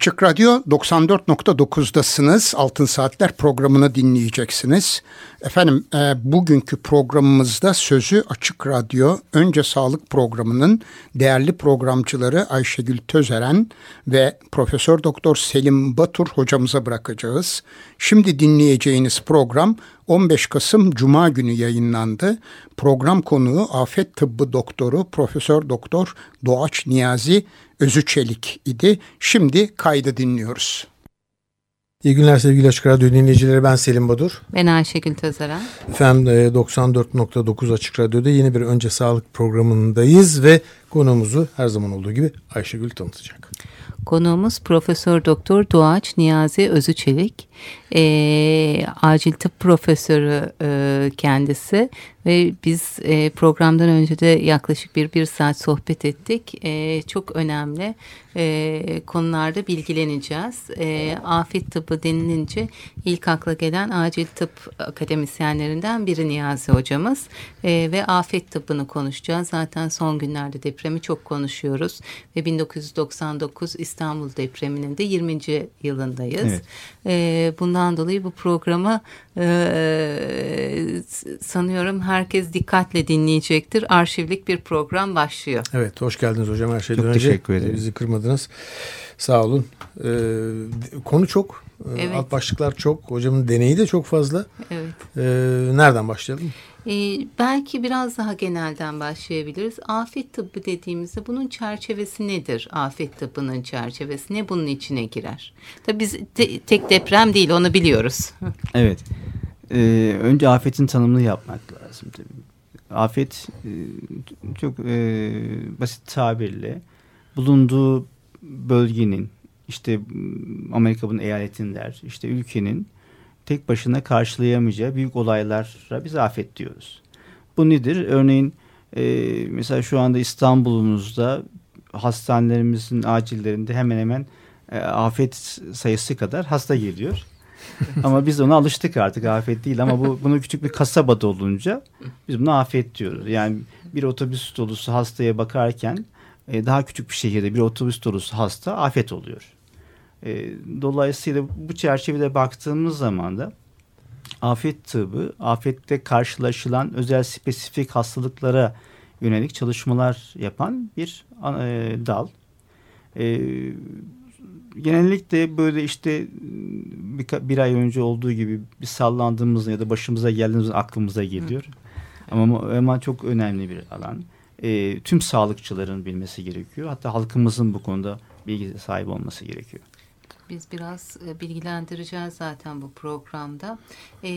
Açık Radyo 94.9'dasınız. Altın Saatler programını dinleyeceksiniz. Efendim e, bugünkü programımızda sözü Açık Radyo Önce Sağlık programının değerli programcıları Ayşegül Tözeren ve Profesör Doktor Selim Batur hocamıza bırakacağız. Şimdi dinleyeceğiniz program 15 Kasım Cuma günü yayınlandı. Program konuğu Afet Tıbbı Doktoru Profesör Doktor Doğaç Niyazi Özüçelik idi. Şimdi kaydı dinliyoruz. İyi günler sevgili Açık Radyo dinleyicileri ben Selim Badur. Ben Ayşegül Tözeren. Efendim 94.9 Açık Radyo'da yeni bir Önce Sağlık programındayız ve konuğumuzu her zaman olduğu gibi Ayşegül tanıtacak. Konuğumuz Profesör Doktor Doğaç Niyazi Özüçelik. E, acil tıp profesörü e, kendisi ve biz e, programdan önce de yaklaşık bir bir saat sohbet ettik. E, çok önemli e, konularda bilgileneceğiz. E, afet tıbbı denilince ilk akla gelen acil tıp akademisyenlerinden biri Niyazi hocamız e, ve afet tıbbını konuşacağız. Zaten son günlerde depremi çok konuşuyoruz ve 1999 İstanbul depreminin de 20. yılındayız. Evet. E, bundan dolayı bu programı e, sanıyorum herkes dikkatle dinleyecektir. Arşivlik bir program başlıyor. Evet hoş geldiniz hocam her şeyden çok önce. teşekkür ederim. Bizi kırmadınız. Sağ olun. Ee, konu çok. Evet. Alt başlıklar çok. Hocamın deneyi de çok fazla. Evet. Ee, nereden başlayalım? Ee, belki biraz daha genelden başlayabiliriz. Afet tıbbı dediğimizde bunun çerçevesi nedir? Afet tıbbının çerçevesi ne bunun içine girer? Tabii biz te tek deprem değil onu biliyoruz. evet. Ee, önce afetin tanımını yapmak lazım tabii. Afet e, çok e, basit tabirle bulunduğu bölgenin işte Amerika bunun eyaletin der işte ülkenin tek başına karşılayamayacağı büyük olaylara biz afet diyoruz. Bu nedir? Örneğin e, mesela şu anda İstanbul'umuzda hastanelerimizin acillerinde hemen hemen e, afet sayısı kadar hasta geliyor. ama biz ona alıştık artık afet değil ama bu bunu küçük bir kasabada olunca biz buna afet diyoruz. Yani bir otobüs dolusu hastaya bakarken e, daha küçük bir şehirde bir otobüs dolusu hasta afet oluyor. E, dolayısıyla bu çerçevede baktığımız zaman da afet tıbbı, afette karşılaşılan özel spesifik hastalıklara yönelik çalışmalar yapan bir e, dal. E, genellikle böyle işte bir, bir ay önce olduğu gibi bir sallandığımız ya da başımıza geldiğimiz aklımıza geliyor. Hı. Ama, ama çok önemli bir alan. E, tüm sağlıkçıların bilmesi gerekiyor. Hatta halkımızın bu konuda bilgi sahibi olması gerekiyor biz biraz e, bilgilendireceğiz zaten bu programda. E,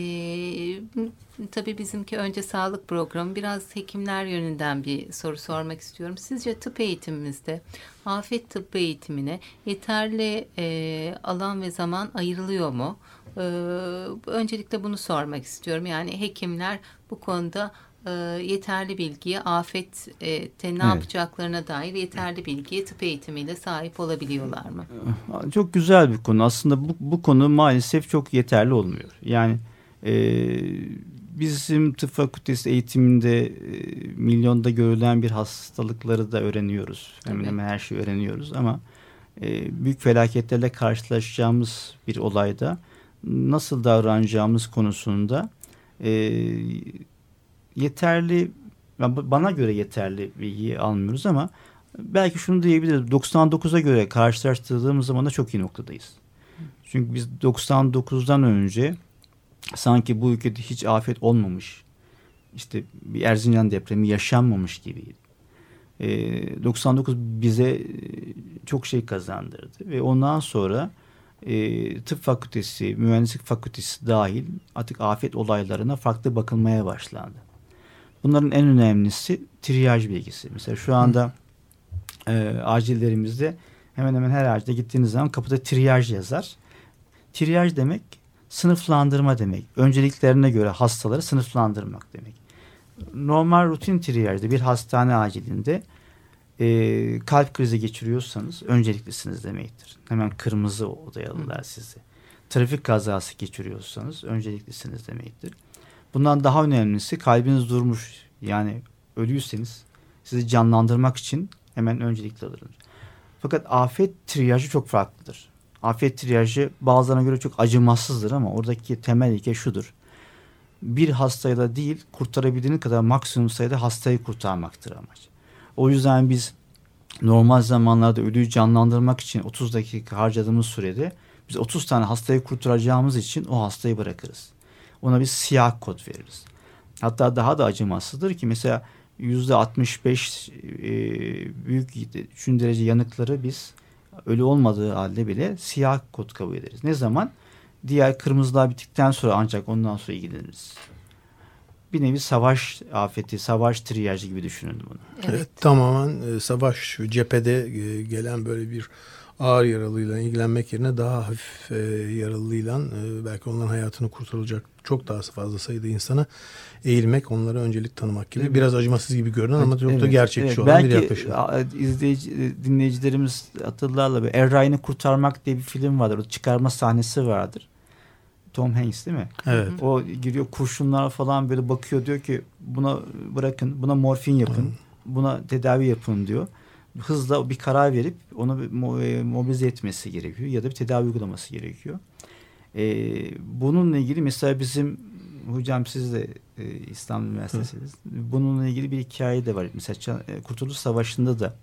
tabii bizimki önce sağlık programı. Biraz hekimler yönünden bir soru sormak istiyorum. Sizce tıp eğitimimizde afet tıp eğitimine yeterli e, alan ve zaman ayrılıyor mu? E, öncelikle bunu sormak istiyorum. Yani hekimler bu konuda e, yeterli bilgiye afet e, ne evet. yapacaklarına dair yeterli bilgiye tıp eğitimiyle sahip olabiliyorlar mı? Çok güzel bir konu. Aslında bu, bu konu maalesef çok yeterli olmuyor. Yani e, bizim tıp fakültesi eğitiminde e, milyonda görülen bir hastalıkları da öğreniyoruz. Hemen hemen her şeyi öğreniyoruz ama e, büyük felaketlerle karşılaşacağımız bir olayda nasıl davranacağımız konusunda e, yeterli bana göre yeterli bilgiyi almıyoruz ama belki şunu diyebiliriz. 99'a göre karşılaştırdığımız zaman da çok iyi noktadayız. Çünkü biz 99'dan önce sanki bu ülkede hiç afet olmamış, işte bir Erzincan depremi yaşanmamış gibiydi. E, 99 bize çok şey kazandırdı ve ondan sonra e, tıp fakültesi, mühendislik fakültesi dahil artık afet olaylarına farklı bakılmaya başlandı. Bunların en önemlisi triyaj bilgisi. Mesela şu anda e, acillerimizde hemen hemen her acilde gittiğiniz zaman kapıda triyaj yazar. Triyaj demek sınıflandırma demek. Önceliklerine göre hastaları sınıflandırmak demek. normal rutin triyajda bir hastane acilinde e, kalp krizi geçiriyorsanız önceliklisiniz demektir. Hemen kırmızı odaya alırlar sizi. Trafik kazası geçiriyorsanız önceliklisiniz demektir. Bundan daha önemlisi kalbiniz durmuş yani ölüyseniz sizi canlandırmak için hemen öncelikli alırlar. Fakat afet triyajı çok farklıdır. Afet triyajı bazılarına göre çok acımasızdır ama oradaki temel ilke şudur. Bir hastayı da değil kurtarabildiğiniz kadar maksimum sayıda hastayı kurtarmaktır amaç. O yüzden biz normal zamanlarda ölüyü canlandırmak için 30 dakika harcadığımız sürede biz 30 tane hastayı kurtaracağımız için o hastayı bırakırız. Ona biz siyah kod veririz. Hatta daha da acımasızdır ki mesela yüzde 65 e, büyük 3. derece yanıkları biz ölü olmadığı halde bile siyah kod kabul ederiz. Ne zaman? Diğer kırmızılar bittikten sonra ancak ondan sonra ilgileniriz. Bir nevi savaş afeti, savaş triyajı gibi düşünün bunu. Evet, evet tamamen e, savaş cephede e, gelen böyle bir ağır yaralıyla ilgilenmek yerine daha hafif e, yaralıyla e, belki onların hayatını kurtarılacak çok daha fazla sayıda insana eğilmek, onlara öncelik tanımak gibi. Evet. Biraz acımasız gibi görünen ama çok evet, da gerçekçi evet. olan belki bir yaklaşım. Belki izleyici, dinleyicilerimiz hatırlarlar. Er Kurtarmak diye bir film vardır. O çıkarma sahnesi vardır. Tom Hanks değil mi? Evet. O giriyor kurşunlar falan böyle bakıyor diyor ki buna bırakın, buna morfin yapın, Hı. buna tedavi yapın diyor hızla bir karar verip onu e, mobilize etmesi gerekiyor ya da bir tedavi uygulaması gerekiyor. Ee, bununla ilgili mesela bizim hocam siz de e, İstanbul Üniversitesi'niz. Bununla ilgili bir hikaye de var. Mesela e, Kurtuluş Savaşı'nda da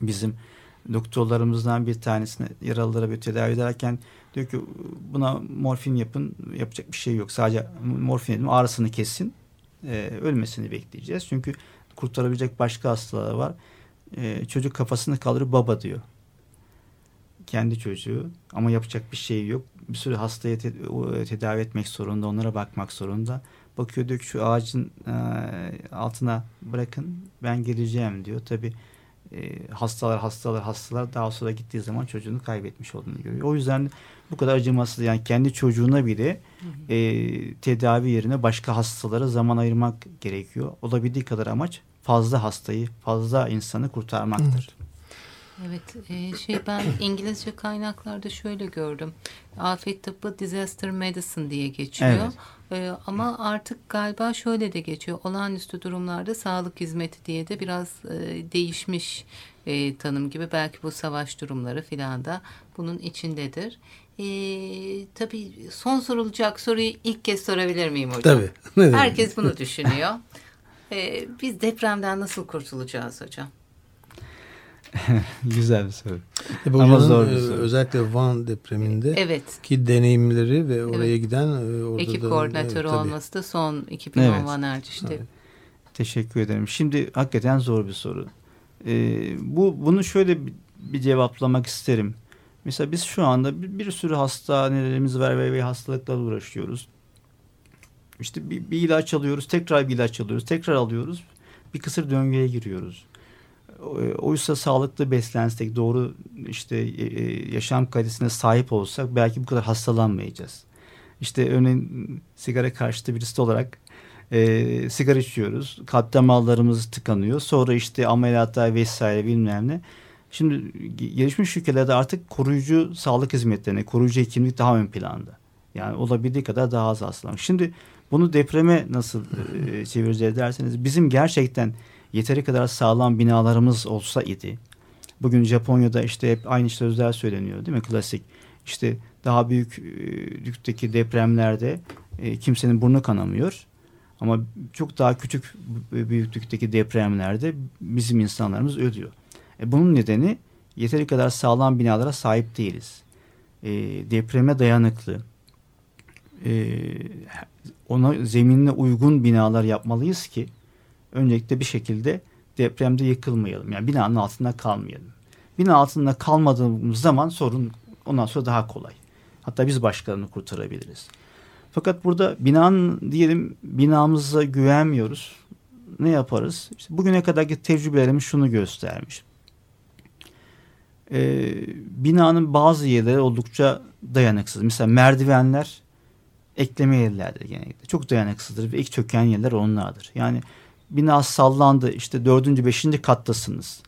bizim doktorlarımızdan bir tanesine yaralılara bir tedavi ederken diyor ki buna morfin yapın yapacak bir şey yok. Sadece morfin edin ağrısını kesin e, ölmesini bekleyeceğiz. Çünkü kurtarabilecek başka hastalar var e, çocuk kafasını kaldırıp baba diyor. Kendi çocuğu ama yapacak bir şey yok. Bir sürü hastaya te tedavi etmek zorunda, onlara bakmak zorunda. Bakıyor diyor ki şu ağacın e, altına bırakın ben geleceğim diyor. Tabi e, hastalar hastalar hastalar daha sonra gittiği zaman çocuğunu kaybetmiş olduğunu görüyor. O yüzden bu kadar acımasız yani kendi çocuğuna bile e, tedavi yerine başka hastalara zaman ayırmak gerekiyor. Olabildiği kadar amaç fazla hastayı, fazla insanı kurtarmaktır. Evet, e, şey ben İngilizce kaynaklarda şöyle gördüm. Afet tıbbı disaster medicine diye geçiyor. Evet. E, ama artık galiba şöyle de geçiyor. Olağanüstü durumlarda sağlık hizmeti diye de biraz e, değişmiş e, tanım gibi. Belki bu savaş durumları filan da bunun içindedir. E, tabii son sorulacak soruyu ilk kez sorabilir miyim hocam? Tabii. Herkes bunu düşünüyor. Ee, biz depremden nasıl kurtulacağız hocam? Güzel bir soru. E, Ama zor bir e, soru. Özellikle Van depreminde evet. ki deneyimleri ve oraya evet. giden e, orada ekip da, koordinatörü evet, olması da son 2010 evet. Van Erciş'te. Evet. Teşekkür ederim. Şimdi hakikaten zor bir soru. Ee, bu bunu şöyle bir, bir cevaplamak isterim. Mesela biz şu anda bir, bir sürü hastanelerimiz var ve, ve hastalıklarla uğraşıyoruz. İşte bir, bir ilaç alıyoruz, tekrar bir ilaç alıyoruz, tekrar alıyoruz. Bir kısır döngüye giriyoruz. Oysa sağlıklı beslensek, doğru işte e, e, yaşam kalitesine sahip olsak belki bu kadar hastalanmayacağız. İşte örneğin sigara karşıtı birisi olarak e, sigara içiyoruz. Kalp damarlarımız tıkanıyor. Sonra işte ameliyatlar vesaire bilmem ne. Şimdi gelişmiş ülkelerde artık koruyucu sağlık hizmetlerine, koruyucu hekimlik daha ön planda. Yani olabildiği kadar daha az hastalanmak. Şimdi bunu depreme nasıl e, çevireceğiz derseniz bizim gerçekten yeteri kadar sağlam binalarımız olsa idi. Bugün Japonya'da işte hep aynı sözler söyleniyor değil mi klasik? İşte daha büyük büyüklükteki depremlerde e, kimsenin burnu kanamıyor. Ama çok daha küçük büyüklükteki depremlerde bizim insanlarımız ölüyor. E, bunun nedeni yeteri kadar sağlam binalara sahip değiliz. E, depreme dayanıklı, e, ona zeminine uygun binalar yapmalıyız ki öncelikle bir şekilde depremde yıkılmayalım. Yani binanın altında kalmayalım. Bina altında kalmadığımız zaman sorun ondan sonra daha kolay. Hatta biz başkalarını kurtarabiliriz. Fakat burada binanın diyelim binamıza güvenmiyoruz. Ne yaparız? İşte bugüne kadarki tecrübelerimiz şunu göstermiş. Ee, binanın bazı yerleri oldukça dayanıksız. Mesela merdivenler ekleme yerlerdir genellikle. Çok dayanıksızdır ve ilk çöken yerler onlardır. Yani bina sallandı işte dördüncü, beşinci kattasınız.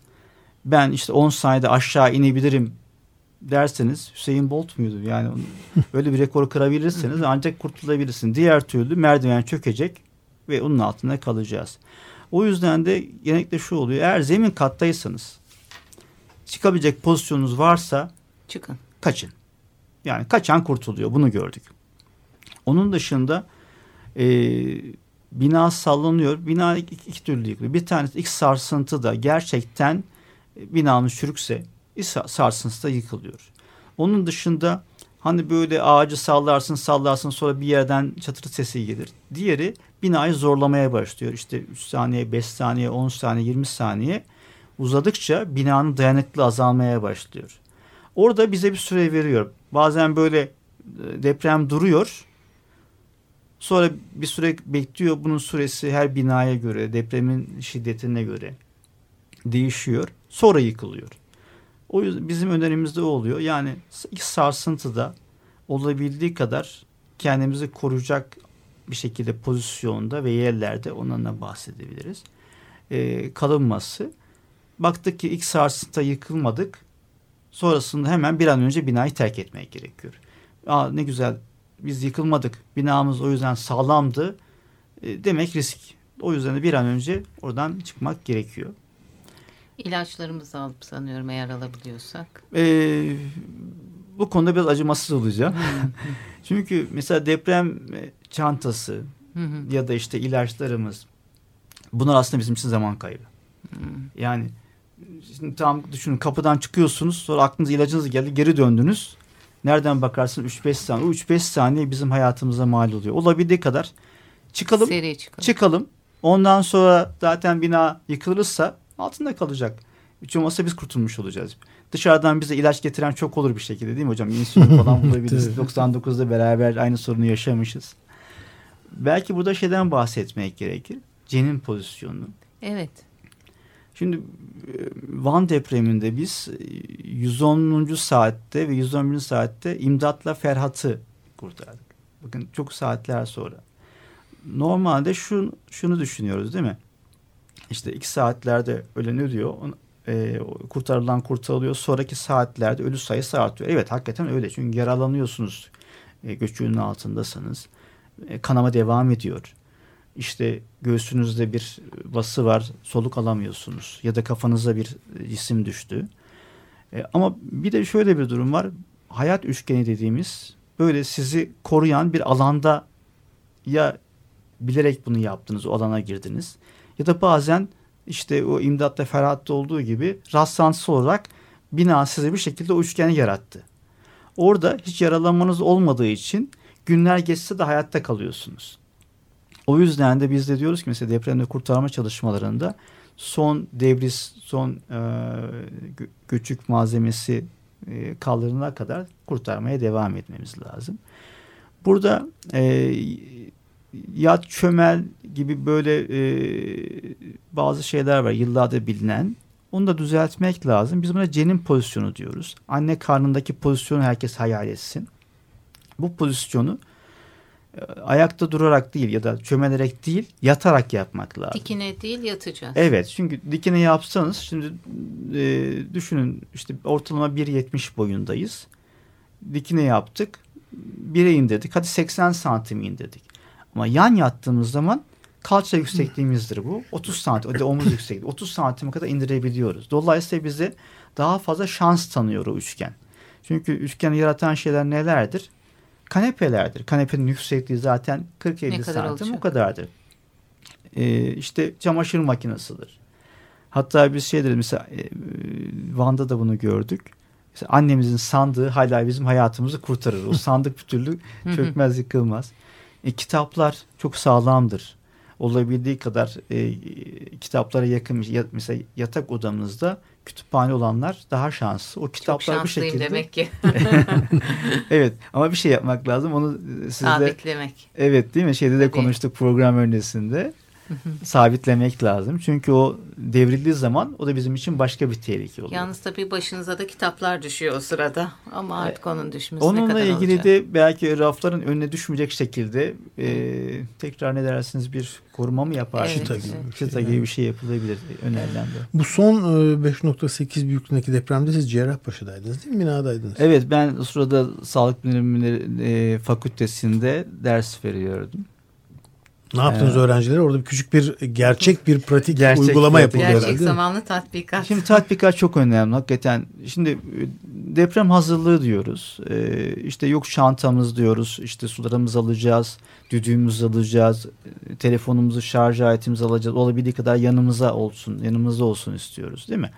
Ben işte 10 saniyede aşağı inebilirim derseniz Hüseyin Bolt muydu? Yani böyle bir rekoru kırabilirseniz ancak kurtulabilirsin. Diğer türlü merdiven çökecek ve onun altında kalacağız. O yüzden de genellikle şu oluyor. Eğer zemin kattaysanız çıkabilecek pozisyonunuz varsa Çıkın. kaçın. Yani kaçan kurtuluyor. Bunu gördük. Onun dışında e, bina sallanıyor. Bina iki, iki türlü yıkılıyor. Bir tanesi ilk sarsıntıda gerçekten e, binamız çürükse ilk sarsıntıda yıkılıyor. Onun dışında hani böyle ağacı sallarsın sallarsın sonra bir yerden çatırı sesi gelir. Diğeri binayı zorlamaya başlıyor. İşte 3 saniye, 5 saniye, 10 saniye, 20 saniye uzadıkça binanın dayanıklı azalmaya başlıyor. Orada bize bir süre veriyor. Bazen böyle e, deprem duruyor. Sonra bir süre bekliyor. Bunun süresi her binaya göre, depremin şiddetine göre değişiyor. Sonra yıkılıyor. O yüzden bizim önerimizde o oluyor. Yani sarsıntıda olabildiği kadar kendimizi koruyacak bir şekilde pozisyonda ve yerlerde onunla bahsedebiliriz. Ee, kalınması. Baktık ki ilk sarsıntıda yıkılmadık. Sonrasında hemen bir an önce binayı terk etmek gerekiyor. Aa, ne güzel biz yıkılmadık. Binamız o yüzden sağlamdı. E, demek risk. O yüzden de bir an önce oradan çıkmak gerekiyor. İlaçlarımızı alıp sanıyorum eğer alabiliyorsak. Ee, bu konuda biraz acımasız olacağım. Çünkü mesela deprem çantası ya da işte ilaçlarımız bunlar aslında bizim için zaman kaybı. Yani şimdi tam düşünün kapıdan çıkıyorsunuz sonra aklınıza ilacınız geldi geri döndünüz. Nereden bakarsın 3-5 saniye. O 3-5 saniye bizim hayatımıza mal oluyor. Olabildiği kadar çıkalım. Seri çıkalım. Çıkalım. Ondan sonra zaten bina yıkılırsa altında kalacak. Hiç olmazsa biz kurtulmuş olacağız. Dışarıdan bize ilaç getiren çok olur bir şekilde değil mi hocam? İnsülin falan bulabiliriz. 99'da beraber aynı sorunu yaşamışız. Belki burada şeyden bahsetmek gerekir. Cenin pozisyonu. Evet. Şimdi Van depreminde biz 110. saatte ve 111. saatte imdatla Ferhat'ı kurtardık. Bakın çok saatler sonra. Normalde şunu, şunu düşünüyoruz değil mi? İşte iki saatlerde ölen ölüyor. E, kurtarılan kurtarılıyor. Sonraki saatlerde ölü sayısı artıyor. Evet hakikaten öyle. Çünkü yaralanıyorsunuz. E, göçüğünün altındasınız. E, kanama devam ediyor işte göğsünüzde bir bası var soluk alamıyorsunuz ya da kafanıza bir cisim düştü. E, ama bir de şöyle bir durum var. Hayat üçgeni dediğimiz böyle sizi koruyan bir alanda ya bilerek bunu yaptınız o alana girdiniz ya da bazen işte o imdatta Ferhat'ta olduğu gibi rastlantısız olarak bina size bir şekilde üçgeni yarattı. Orada hiç yaralanmanız olmadığı için günler geçse de hayatta kalıyorsunuz. O yüzden de biz de diyoruz ki mesela depremde kurtarma çalışmalarında son devris, son e, göçük malzemesi e, kaldırılana kadar kurtarmaya devam etmemiz lazım. Burada e, yat çömel gibi böyle e, bazı şeyler var yıllardır bilinen. Onu da düzeltmek lazım. Biz buna cenin pozisyonu diyoruz. Anne karnındaki pozisyonu herkes hayal etsin. Bu pozisyonu ayakta durarak değil ya da çömelerek değil yatarak yapmak lazım. Dikine değil yatacağız. Evet çünkü dikine yapsanız şimdi e, düşünün işte ortalama 1.70 boyundayız. Dikine yaptık 1'e indirdik hadi 80 santim indirdik. Ama yan yattığımız zaman kalça yüksekliğimizdir bu. 30 santim de omuz yüksekliği 30 santime kadar indirebiliyoruz. Dolayısıyla bize daha fazla şans tanıyor o üçgen. Çünkü üçgeni yaratan şeyler nelerdir? Kanepelerdir. Kanepenin yüksekliği zaten 40-50 santim olacak? o kadardır. Ee, işte çamaşır makinesidir. Hatta biz şey deriz mesela e, Van'da da bunu gördük. Mesela annemizin sandığı hala bizim hayatımızı kurtarır. O sandık bir türlü çökmez yıkılmaz. E, kitaplar çok sağlamdır. Olabildiği kadar e, kitaplara yakın mesela yatak odamızda kütüphane olanlar daha şanslı. O kitaplar Çok bir şekilde. demek ki. evet ama bir şey yapmak lazım. Onu sizde Sabitlemek. Evet değil mi? Şeyde de Tabii. konuştuk program öncesinde. Sabitlemek lazım. Çünkü o devrildiği zaman o da bizim için başka bir tehlike oluyor. Yalnız tabii başınıza da kitaplar düşüyor o sırada. Ama artık onun düşmesi Onunla ne kadar ilgili olacak? de belki rafların önüne düşmeyecek şekilde e, tekrar ne dersiniz bir koruma mı yaparsınız? Evet, Çıta gibi bir şey. Çıta gibi bir şey yapılabilir önerilen de. Bu son e, 5.8 büyüklüğündeki depremde siz Cerrahpaşa'daydınız değil mi? Binadaydınız. Evet ben o sırada Sağlık Bilimleri e, Fakültesinde ders veriyordum. Ne yaptınız Evet. öğrencilere? Orada bir küçük bir gerçek bir pratik Gerçek uygulama yapıldı Gerçek herhalde. mi? zamanlı tatbikat. Şimdi tatbikat çok önemli hakikaten. Şimdi e, deprem hazırlığı diyoruz. E, işte yok çantamız diyoruz. İşte sularımızı alacağız. Düdüğümüzü alacağız. e, Telefonumuzu şarj aletimizi alacağız. Olabildiği kadar yanımıza olsun. Yanımızda olsun istiyoruz değil mi?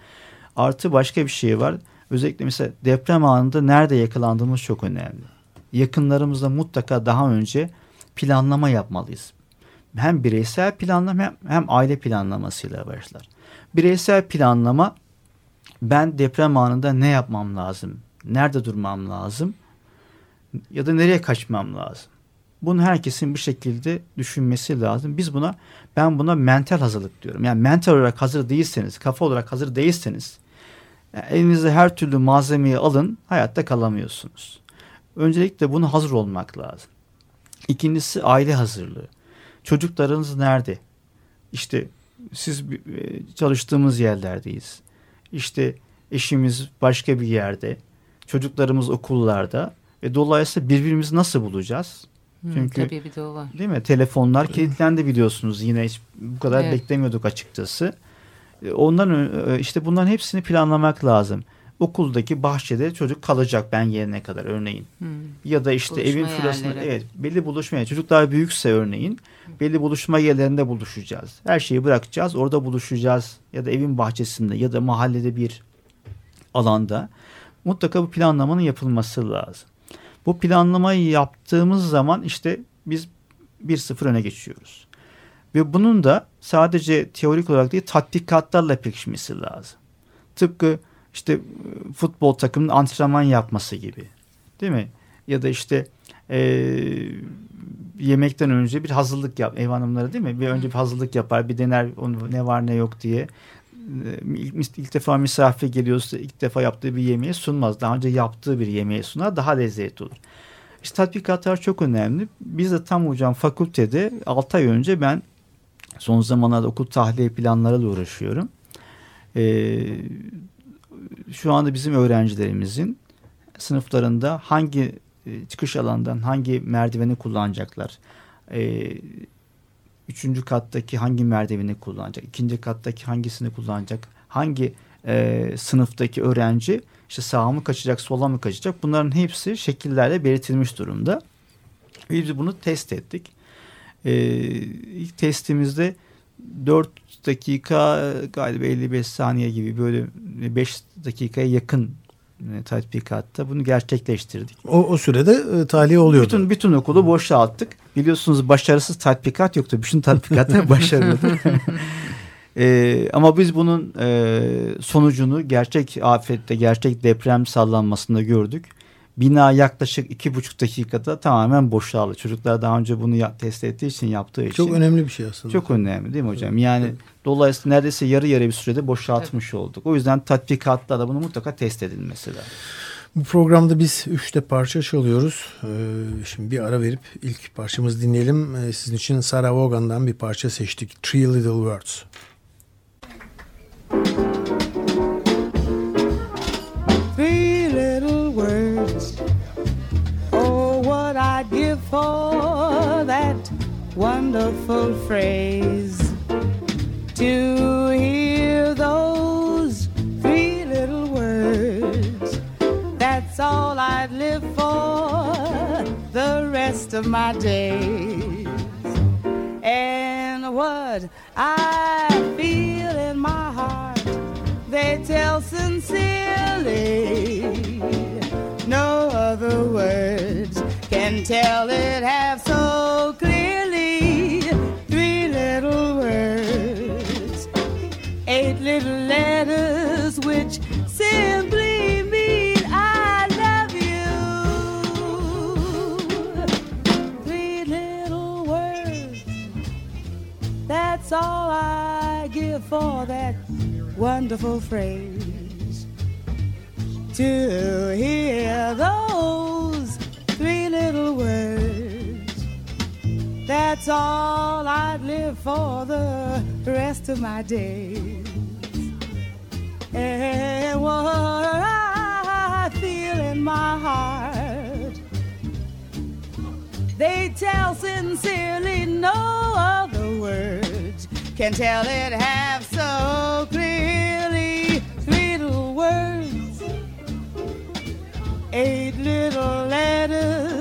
Artı başka bir şey var. Özellikle mesela deprem anında nerede yakalandığımız çok önemli. Yakınlarımızla mutlaka daha önce planlama yapmalıyız. Hem bireysel planlama hem, hem aile planlamasıyla başlar. Bireysel planlama ben deprem anında ne yapmam lazım? Nerede durmam lazım? Ya da nereye kaçmam lazım? Bunu herkesin bir şekilde düşünmesi lazım. Biz buna ben buna mental hazırlık diyorum. Yani mental olarak hazır değilseniz, kafa olarak hazır değilseniz yani elinizde her türlü malzemeyi alın, hayatta kalamıyorsunuz. Öncelikle buna hazır olmak lazım. İkincisi aile hazırlığı. Çocuklarınız nerede? İşte siz e, çalıştığımız yerlerdeyiz. İşte eşimiz başka bir yerde. Çocuklarımız okullarda. Ve dolayısıyla birbirimizi nasıl bulacağız? Hı, çünkü- tabii bir de o var. Değil mi? Telefonlar kilitlendi biliyorsunuz. Yine hiç bu kadar Evet. beklemiyorduk açıkçası. E, Ondan ö- işte bunların hepsini planlamak lazım. Okuldaki bahçede çocuk kalacak ben gelene kadar örneğin. Hı. Ya da işte Buluşma evin şurasında evet belli buluşma yerleri. Çocuklar büyükse örneğin belli buluşma yerlerinde buluşacağız. Her şeyi bırakacağız orada buluşacağız. Ya da evin bahçesinde ya da mahallede bir alanda mutlaka bu planlamanın yapılması lazım. Bu planlamayı yaptığımız zaman işte biz 1-0 öne geçiyoruz. Ve bunun da sadece teorik olarak değil tatbikatlarla pekişmesi lazım. Tıpkı işte e, futbol takımının antrenman yapması gibi. Değil mi? Ya da işte e, yemekten önce bir hazırlık yap. Ev hanımları değil mi? Bir önce bir hazırlık yapar. Bir dener onu ne var ne yok diye. İlk, ilk defa misafir geliyorsa ilk defa yaptığı bir yemeği sunmaz. Daha önce yaptığı bir yemeği sunar. Daha lezzetli olur. İşte tatbikatlar çok önemli. Biz de tam hocam fakültede 6 ay önce ben son zamanlarda okul tahliye planlarıyla uğraşıyorum. Ee, şu anda bizim öğrencilerimizin sınıflarında hangi e, çıkış alandan hangi merdiveni kullanacaklar? Ee, üçüncü kattaki hangi merdiveni kullanacak? İkinci kattaki hangisini kullanacak? Hangi e, sınıftaki öğrenci işte sağa mı kaçacak, sola mı kaçacak? Bunların hepsi şekillerle belirtilmiş durumda. Biz bunu test ettik. Ee, ilk testimizde 4 dakika galiba 55 saniye gibi böyle 5 dakikaya yakın e, tatbikatta bunu gerçekleştirdik. O, o sürede e, tahliye oluyordu. Bütün bütün okulu boşalttık. Biliyorsunuz başarısız tatbikat yoktu. Bütün tatbikatlar başarılı. Ee, ama biz bunun e, sonucunu gerçek afette, gerçek deprem sallanmasında gördük. Bina yaklaşık iki buçuk dakikada tamamen boşaldı. Çocuklar daha önce bunu ya- test ettiği için yaptığı için. Çok önemli bir şey aslında. Çok önemli değil mi hocam? Yani dolayısıyla neredeyse yarı yarı bir sürede boşaltmış olduk. O yüzden tatbikatta da bunu mutlaka test edilmesi lazım. Bu programda biz üçte parça çalıyoruz. Ee, şimdi bir ara verip ilk parçamızı dinleyelim. Ee, sizin için Sarah Vaughan'dan bir parça seçtik. Three Little Words. For that wonderful phrase. To hear those three little words. That's all I'd live for the rest of my days. And what I feel in my heart they tell sincerely. No other words can tell it half so clearly. Three little words, eight little letters, which simply mean I love you. Three little words, that's all I give for that wonderful phrase. To hear those little words. That's all I'd live for the rest of my days. And what I feel in my heart, they tell sincerely no other words can tell it half so clearly. Three little words, eight little letters,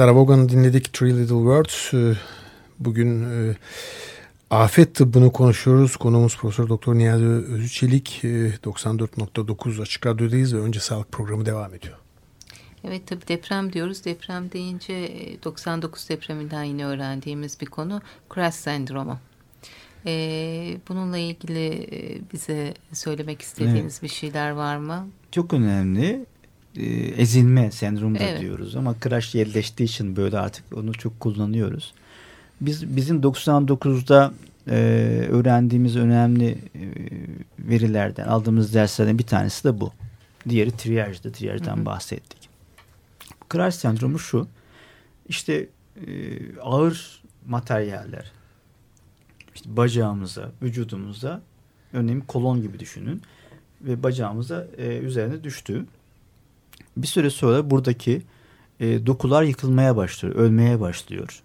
Sarah Vaughan'ı dinledik Three Little Words. Ee, Bugün e, afet tıbbını konuşuyoruz. Konuğumuz Profesör Doktor Niyazi Özüçelik. E, 94.9 Açık Radyo'dayız ve önce sağlık programı devam ediyor. Evet tabii deprem diyoruz. Deprem deyince e, 99 depreminden yine öğrendiğimiz bir konu crash sendromu. E, bununla ilgili e, bize söylemek istediğiniz bir şeyler var mı? Çok önemli. Ee, ezilme sendromu da Evet. diyoruz ama crash yerleştiği için böyle artık onu çok kullanıyoruz. Biz bizim 99'da e, öğrendiğimiz önemli e, verilerden aldığımız derslerden bir tanesi de bu. Diğeri triyajdı. Triyajdan Hı hı. bahsettik. Crash sendromu şu. İşte e, ağır materyaller işte bacağımıza, vücudumuza örneğin kolon gibi düşünün ve bacağımıza e, üzerine düştü. Bir süre sonra buradaki e, dokular yıkılmaya başlıyor, ölmeye başlıyor.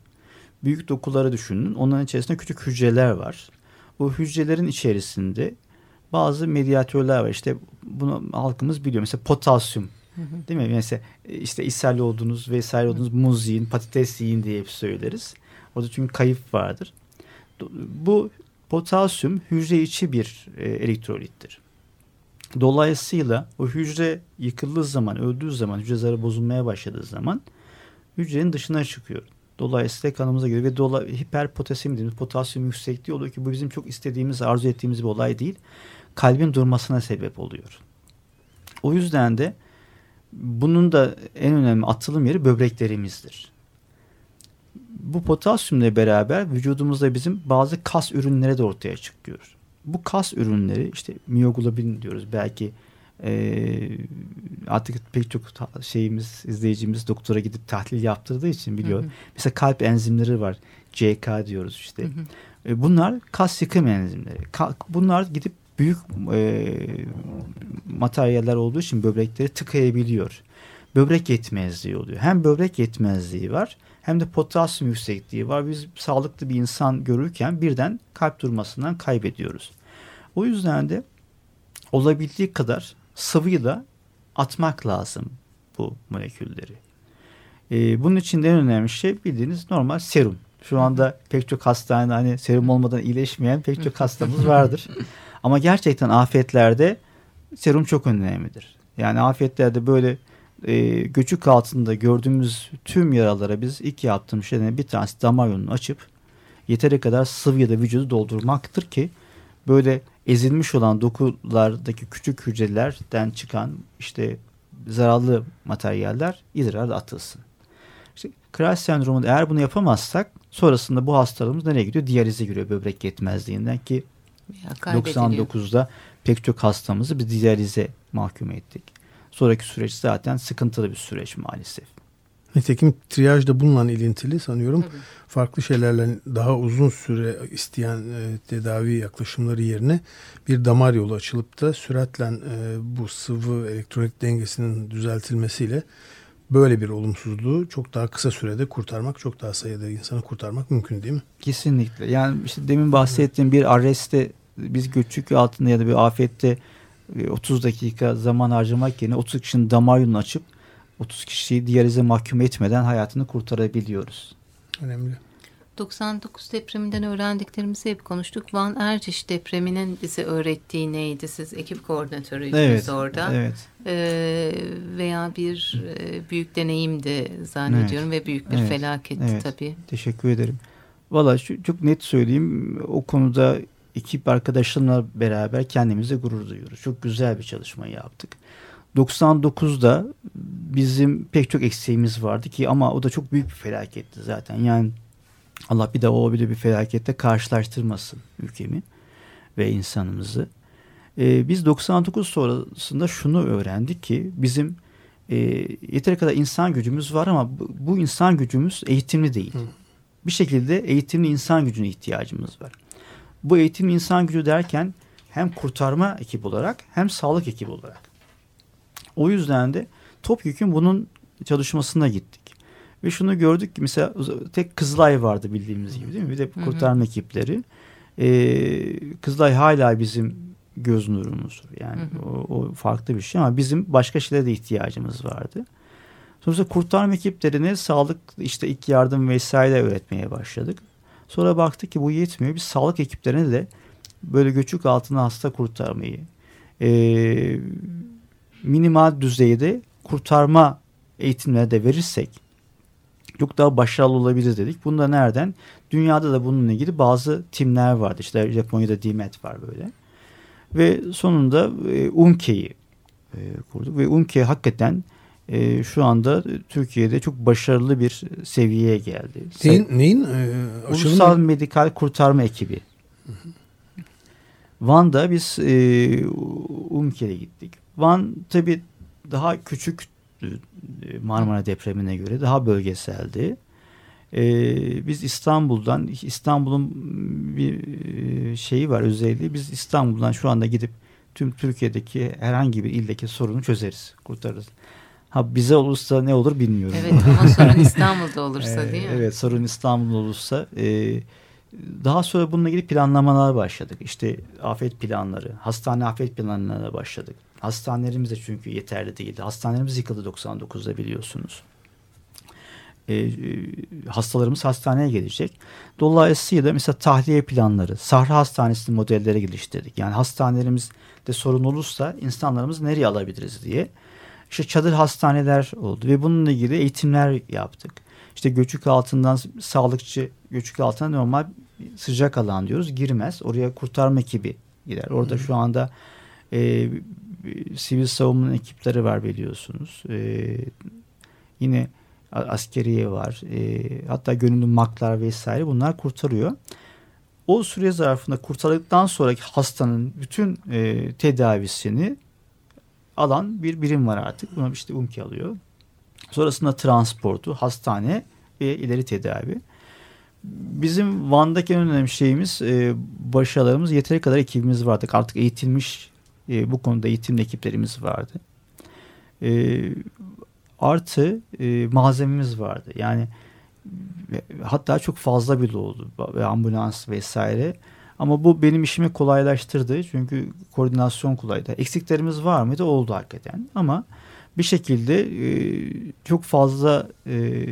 Büyük dokuları düşünün. Onların içerisinde küçük hücreler var. Bu hücrelerin içerisinde bazı medyatörler var. İşte bunu halkımız biliyor. Mesela potasyum. Değil mi? Mesela e, işte ishal olduğunuz vesaire olduğunuz muz yiyin, patates yiyin diye hep söyleriz. Orada çünkü kayıp vardır. Bu potasyum hücre içi bir e, elektrolittir. Dolayısıyla o hücre yıkıldığı zaman, öldüğü zaman, hücre zarı bozulmaya başladığı zaman hücrenin dışına çıkıyor. Dolayısıyla kanımıza giriyor ve dola, hiperpotasyum dediğimiz potasyum yüksekliği oluyor ki bu bizim çok istediğimiz, arzu ettiğimiz bir olay değil. Kalbin durmasına sebep oluyor. O yüzden de bunun da en önemli atılım yeri böbreklerimizdir. Bu potasyumla beraber vücudumuzda bizim bazı kas ürünleri de ortaya çıkıyor. Bu kas ürünleri işte miyoglobin diyoruz belki eee, artık pek çok şeyimiz izleyicimiz doktora gidip tahlil yaptırdığı için biliyor. Hı hı. Mesela kalp enzimleri var. CK diyoruz işte. Hı hı. E, Bunlar kas yıkım enzimleri. Ka- Bunlar gidip büyük e, materyaller olduğu için böbrekleri tıkayabiliyor. böbrek yetmezliği oluyor. Hem böbrek yetmezliği var hem de potasyum yüksekliği var. Biz sağlıklı bir insan görürken birden kalp durmasından kaybediyoruz. O yüzden de olabildiği kadar sıvıyla atmak lazım bu molekülleri. Ee, bunun için de en önemli şey bildiğiniz normal serum. Şu anda pek çok hastanede hani serum olmadan iyileşmeyen pek çok hastamız vardır. Ama gerçekten afetlerde serum çok önemlidir. Yani afiyetlerde böyle e, göçük altında gördüğümüz tüm yaralara biz ilk yaptığım şeyden bir tanesi damar yolunu açıp yeteri kadar sıvı ya da vücudu doldurmaktır ki böyle ezilmiş olan dokulardaki küçük hücrelerden çıkan işte zararlı materyaller idrarda atılsın. İşte Kral sendromunda eğer bunu yapamazsak sonrasında bu hastalığımız nereye gidiyor? Diyalize giriyor böbrek yetmezliğinden ki Ya, kaybediliyor. 99'da pek çok hastamızı biz diyalize mahkum ettik. Sonraki süreç zaten sıkıntılı bir süreç maalesef. Nitekim triyajda bununla ilintili sanıyorum farklı şeylerle daha uzun süre isteyen e, tedavi yaklaşımları yerine bir damar yolu açılıp da süratle e, bu sıvı elektronik dengesinin düzeltilmesiyle böyle bir olumsuzluğu çok daha kısa sürede kurtarmak, çok daha sayıda insanı kurtarmak mümkün değil mi? Kesinlikle. Yani işte demin bahsettiğim bir arreste biz göçük altında ya da bir afette 30 dakika zaman harcamak yerine 30 kişinin damar yolunu açıp 30 kişiyi diyalize mahkum etmeden hayatını kurtarabiliyoruz. Önemli. 99 depreminden öğrendiklerimizi hep konuştuk. Van Erciş depreminin bize öğrettiği neydi? Siz ekip koordinatörüydünüz Evet. orada. Evet. Ee, veya bir e, büyük deneyimdi zannediyorum ve büyük bir Evet. felaketti Evet. tabii. Teşekkür ederim. Valla çok net söyleyeyim o konuda ekip arkadaşlarımla beraber kendimize gurur duyuyoruz. Çok güzel bir çalışma yaptık. 99'da bizim pek çok eksiğimiz vardı ki ama o da çok büyük bir felaketti zaten. Yani Allah bir de o bile bir felakette karşılaştırmasın ülkemi ve insanımızı. Ee, biz 99 sonrasında şunu öğrendik ki bizim e, yeteri kadar insan gücümüz var ama bu, bu insan gücümüz eğitimli değil. Hı. Bir şekilde eğitimli insan gücüne ihtiyacımız var. Bu eğitimli insan gücü derken hem kurtarma ekibi olarak hem sağlık ekibi olarak. O yüzden de Topyekun bunun çalışmasına gittik. Ve şunu gördük ki mesela tek Kızılay vardı bildiğimiz gibi değil mi? Bir de Hı hı. kurtarma ekipleri. Ee, Kızılay hala bizim göz nurumuzdur. Yani Hı hı. O, o farklı bir şey ama bizim başka şeylere de ihtiyacımız vardı. Sonuçta kurtarma ekiplerine sağlık işte ilk yardım vesaire öğretmeye başladık. Sonra baktık ki bu yetmiyor. Biz sağlık ekiplerine de böyle göçük altına hasta kurtarmayı e, minimal düzeyde kurtarma eğitimleri de verirsek çok daha başarılı olabiliriz dedik. Bunu da nereden? Dünyada da bununla ilgili bazı timler vardı. İşte Japonya'da DMET var böyle. Ve sonunda e, UMKE'yi e, kurduk. Ve UMKE hakikaten e, şu anda Türkiye'de çok başarılı bir seviyeye geldi. Neyin, neyin e, Ulusal Medikal Kurtarma Ekibi. Van'da biz e, UMKE'ye gittik. Van tabi daha küçük e, Marmara depremine göre daha bölgeseldi. E, biz İstanbul'dan İstanbul'un bir e, şeyi var özelliği. Biz İstanbul'dan şu anda gidip tüm Türkiye'deki herhangi bir ildeki sorunu çözeriz, kurtarırız. Ha bize olursa ne olur bilmiyorum. Evet ama sorun İstanbul'da olursa Ee, değil mi? Evet sorun İstanbul olursa. e, daha sonra bununla ilgili planlamalar başladık. İşte afet planları, hastane afet planlarına başladık. Hastanelerimiz de çünkü yeterli değildi. Hastanelerimiz yıkıldı 99'da biliyorsunuz. E, e, hastalarımız hastaneye gelecek. Dolayısıyla mesela tahliye planları, Sahra Hastanesi modelleri geliştirdik. Yani hastanelerimizde sorun olursa insanlarımızı nereye alabiliriz diye. İşte çadır hastaneler oldu ve bununla ilgili eğitimler yaptık. İşte göçük altından sağlıkçı göçük altına normal sıcak alan diyoruz girmez. Oraya kurtarma ekibi gider. Orada şu anda e, sivil savunma ekipleri var biliyorsunuz. E, yine askeriye var. E, hatta gönüllü maklar vesaire bunlar kurtarıyor. O süre zarfında kurtarıldıktan sonraki hastanın bütün e, tedavisini alan bir birim var artık. Buna işte UMKE alıyor. Sonrasında transportu, hastane ve ileri tedavi. Bizim Van'daki en önemli şeyimiz e, başarılarımız yeteri kadar ekibimiz vardı. Artık eğitilmiş e, bu konuda eğitimli ekiplerimiz vardı. E, artı e, malzememiz vardı. Yani hatta çok fazla bile oldu. Ambulans vesaire. Ama bu benim işimi kolaylaştırdı. Çünkü koordinasyon kolaydı. Eksiklerimiz var mıydı? Oldu hakikaten. Ama bir şekilde e, çok fazla e,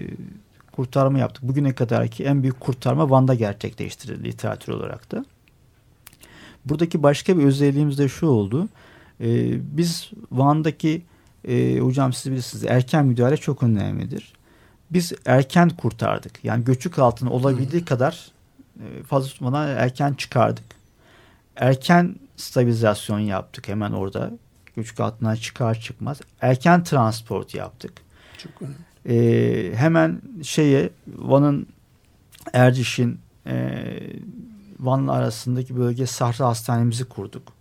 kurtarma yaptık. Bugüne kadarki en büyük kurtarma Van'da gerçekleştirildi literatür olarak da. Buradaki başka bir özelliğimiz de şu oldu. E, biz Van'daki e, hocam siz bilirsiniz erken müdahale çok önemlidir. Biz erken kurtardık. Yani göçük altına olabildiği kadar fazla tutmadan erken çıkardık. Erken stabilizasyon yaptık hemen orada. Göçük altından çıkar çıkmaz. Erken transport yaptık. Çok önemli. E, hemen şeye Van'ın Erciş'in e, Van'la arasındaki bölge Sahra Hastanemizi kurduk.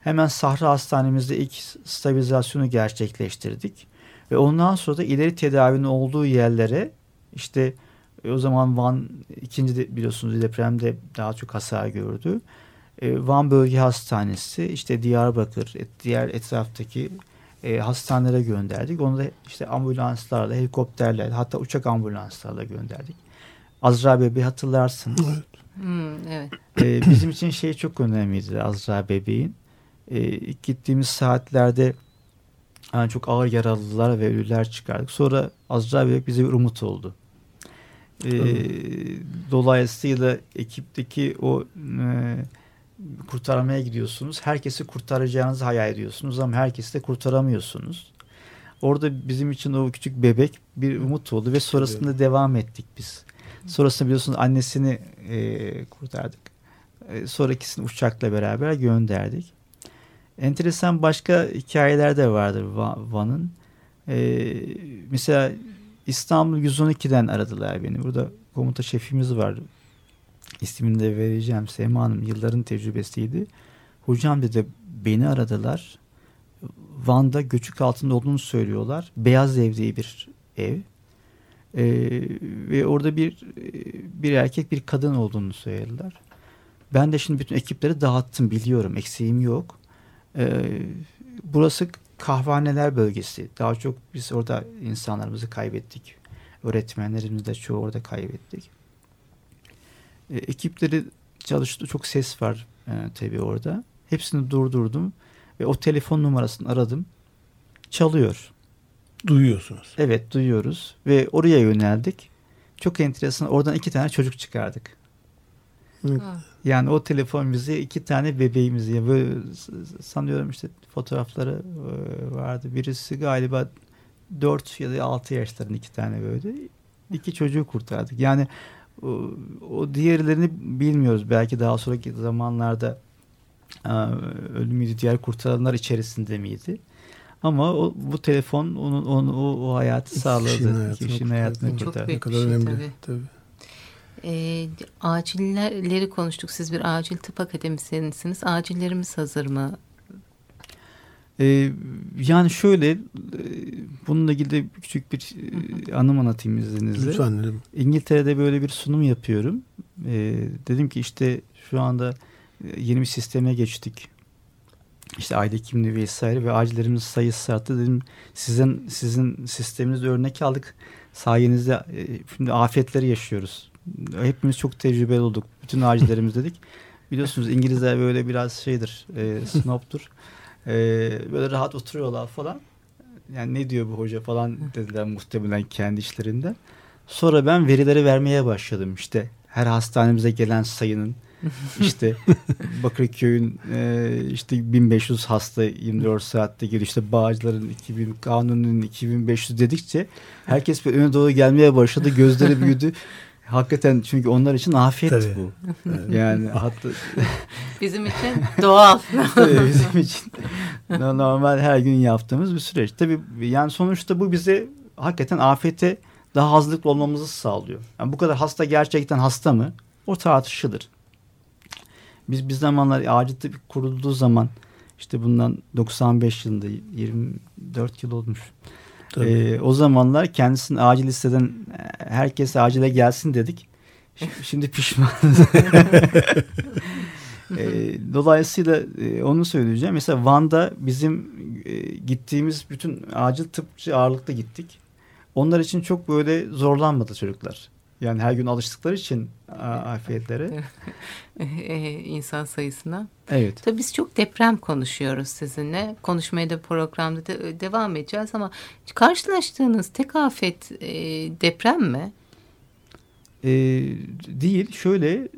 Hemen Sahra Hastanemizde ilk stabilizasyonu gerçekleştirdik. Ve ondan sonra da ileri tedavinin olduğu yerlere işte e, o zaman Van ikinci de biliyorsunuz depremde daha çok hasar gördü. E, Van Bölge Hastanesi işte Diyarbakır diğer etraftaki e, hastanelere gönderdik. Onu da işte ambulanslarla, helikopterlerle hatta uçak ambulanslarla gönderdik. Azra Bebeği hatırlarsınız. Evet. Hmm, evet. E, bizim için şey çok önemliydi Azra Bebeğin. E, ilk gittiğimiz saatlerde yani çok ağır yaralılar ve ölüler çıkardık. Sonra Azra Bebek bize bir umut oldu. E, dolayısıyla ekipteki o e, kurtarmaya gidiyorsunuz. Herkesi kurtaracağınızı hayal ediyorsunuz ama herkesi de kurtaramıyorsunuz. Orada bizim için o küçük bebek bir umut oldu ve sonrasında evet. devam ettik biz. Sonrasında biliyorsunuz annesini e, kurtardık. E, sonra ikisini uçakla beraber gönderdik. Enteresan başka hikayeler de vardır Van'ın. E, mesela İstanbul 112'den aradılar beni. Burada komuta şefimiz var ismini de vereceğim Sema Hanım yılların tecrübesiydi. Hocam dedi beni aradılar. Van'da göçük altında olduğunu söylüyorlar. Beyaz ev diye bir ev. Ee, ve orada bir bir erkek bir kadın olduğunu söylediler. Ben de şimdi bütün ekipleri dağıttım biliyorum. Eksiğim yok. Ee, burası kahvaneler bölgesi. Daha çok biz orada insanlarımızı kaybettik. Öğretmenlerimizi de çoğu orada kaybettik. E, ekipleri çalıştı. Çok ses var e, tabii orada. Hepsini durdurdum ve o telefon numarasını aradım. Çalıyor. Duyuyorsunuz. Evet duyuyoruz ve oraya yöneldik. Çok enteresan oradan iki tane çocuk çıkardık. Evet. Yani o telefon bize iki tane bebeğimiz ya böyle sanıyorum işte fotoğrafları vardı. Birisi galiba dört ya da altı yaşlarında iki tane böyle. iki çocuğu kurtardık. Yani o, o diğerlerini bilmiyoruz. Belki daha sonraki zamanlarda ölümüydü diğer kurtaranlar içerisinde miydi? Ama o, bu telefon onun, onun o, o hayatı sağladı. Kişinin hayatını, kişinin hayatını kurtardı. Çok büyük kadar şey, önemli. Tabii. tabii. E, acilleri konuştuk. Siz bir acil tıp akademisyenisiniz. Acillerimiz hazır mı? Ee, yani şöyle e, bununla ilgili de küçük bir e, anım anlatayım izninizle. Lütfen. İngiltere'de böyle bir sunum yapıyorum. Ee, dedim ki işte şu anda e, yeni bir sisteme geçtik. İşte aile kimliği vesaire ve acillerimiz sayısı arttı. Dedim sizin sizin sisteminizde örnek aldık. Sayenizde e, şimdi afetleri yaşıyoruz. Hepimiz çok tecrübeli olduk. Bütün acillerimiz dedik. Biliyorsunuz İngilizler böyle biraz şeydir, e, snobdur. Ee, böyle rahat oturuyorlar falan. Yani ne diyor bu hoca falan dediler muhtemelen kendi işlerinde. Sonra ben verileri vermeye başladım. İşte her hastanemize gelen sayının işte Bakırköy'ün e, işte 1500 hasta 24 saatte geliyor. İşte Bağcılar'ın 2000, Kanun'un 2500 dedikçe herkes bir öne doğru gelmeye başladı. Gözleri büyüdü. Hakikaten çünkü onlar için afiyet Tabii. bu. Yani hatta bizim için doğal. Tabii bizim için normal her gün yaptığımız bir süreç. Tabii yani sonuçta bu bize hakikaten afiyete daha hazırlıklı olmamızı sağlıyor. Yani bu kadar hasta gerçekten hasta mı? O tartışılır. Biz bir zamanlar acil tıp kurulduğu zaman işte bundan 95 yılında 24 yıl olmuş. Ee, o zamanlar kendisini acil listeden e, herkes acile gelsin dedik. Şimdi pişmanız. e, dolayısıyla e, onu söyleyeceğim. Mesela Van'da bizim e, gittiğimiz bütün acil tıpçı ağırlıkta gittik. Onlar için çok böyle zorlanmadı çocuklar. Yani her gün alıştıkları için afiyetlere. e, insan sayısına. Evet. Tabii biz çok deprem konuşuyoruz sizinle. Konuşmaya da programda de, devam edeceğiz ama karşılaştığınız tek afet e, deprem mi? E, değil. Şöyle e,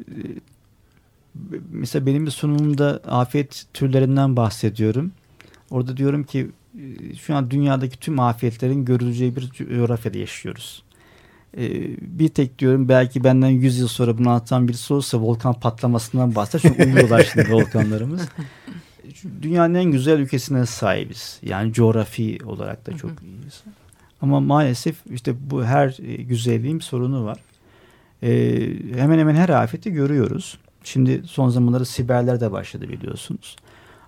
mesela benim bir sunumumda afet türlerinden bahsediyorum. Orada diyorum ki e, şu an dünyadaki tüm afetlerin görüleceği bir coğrafyada yaşıyoruz. Ee, bir tek diyorum belki benden 100 yıl sonra bunu anlatan birisi olsa volkan patlamasından bahseder. Çünkü uyuyorlar şimdi volkanlarımız. Dünyanın en güzel ülkesine sahibiz. Yani coğrafi olarak da çok iyiyiz. Ama maalesef işte bu her e, güzelliğin sorunu var. Ee, hemen hemen her afeti görüyoruz. Şimdi son zamanlarda siberler de başladı biliyorsunuz.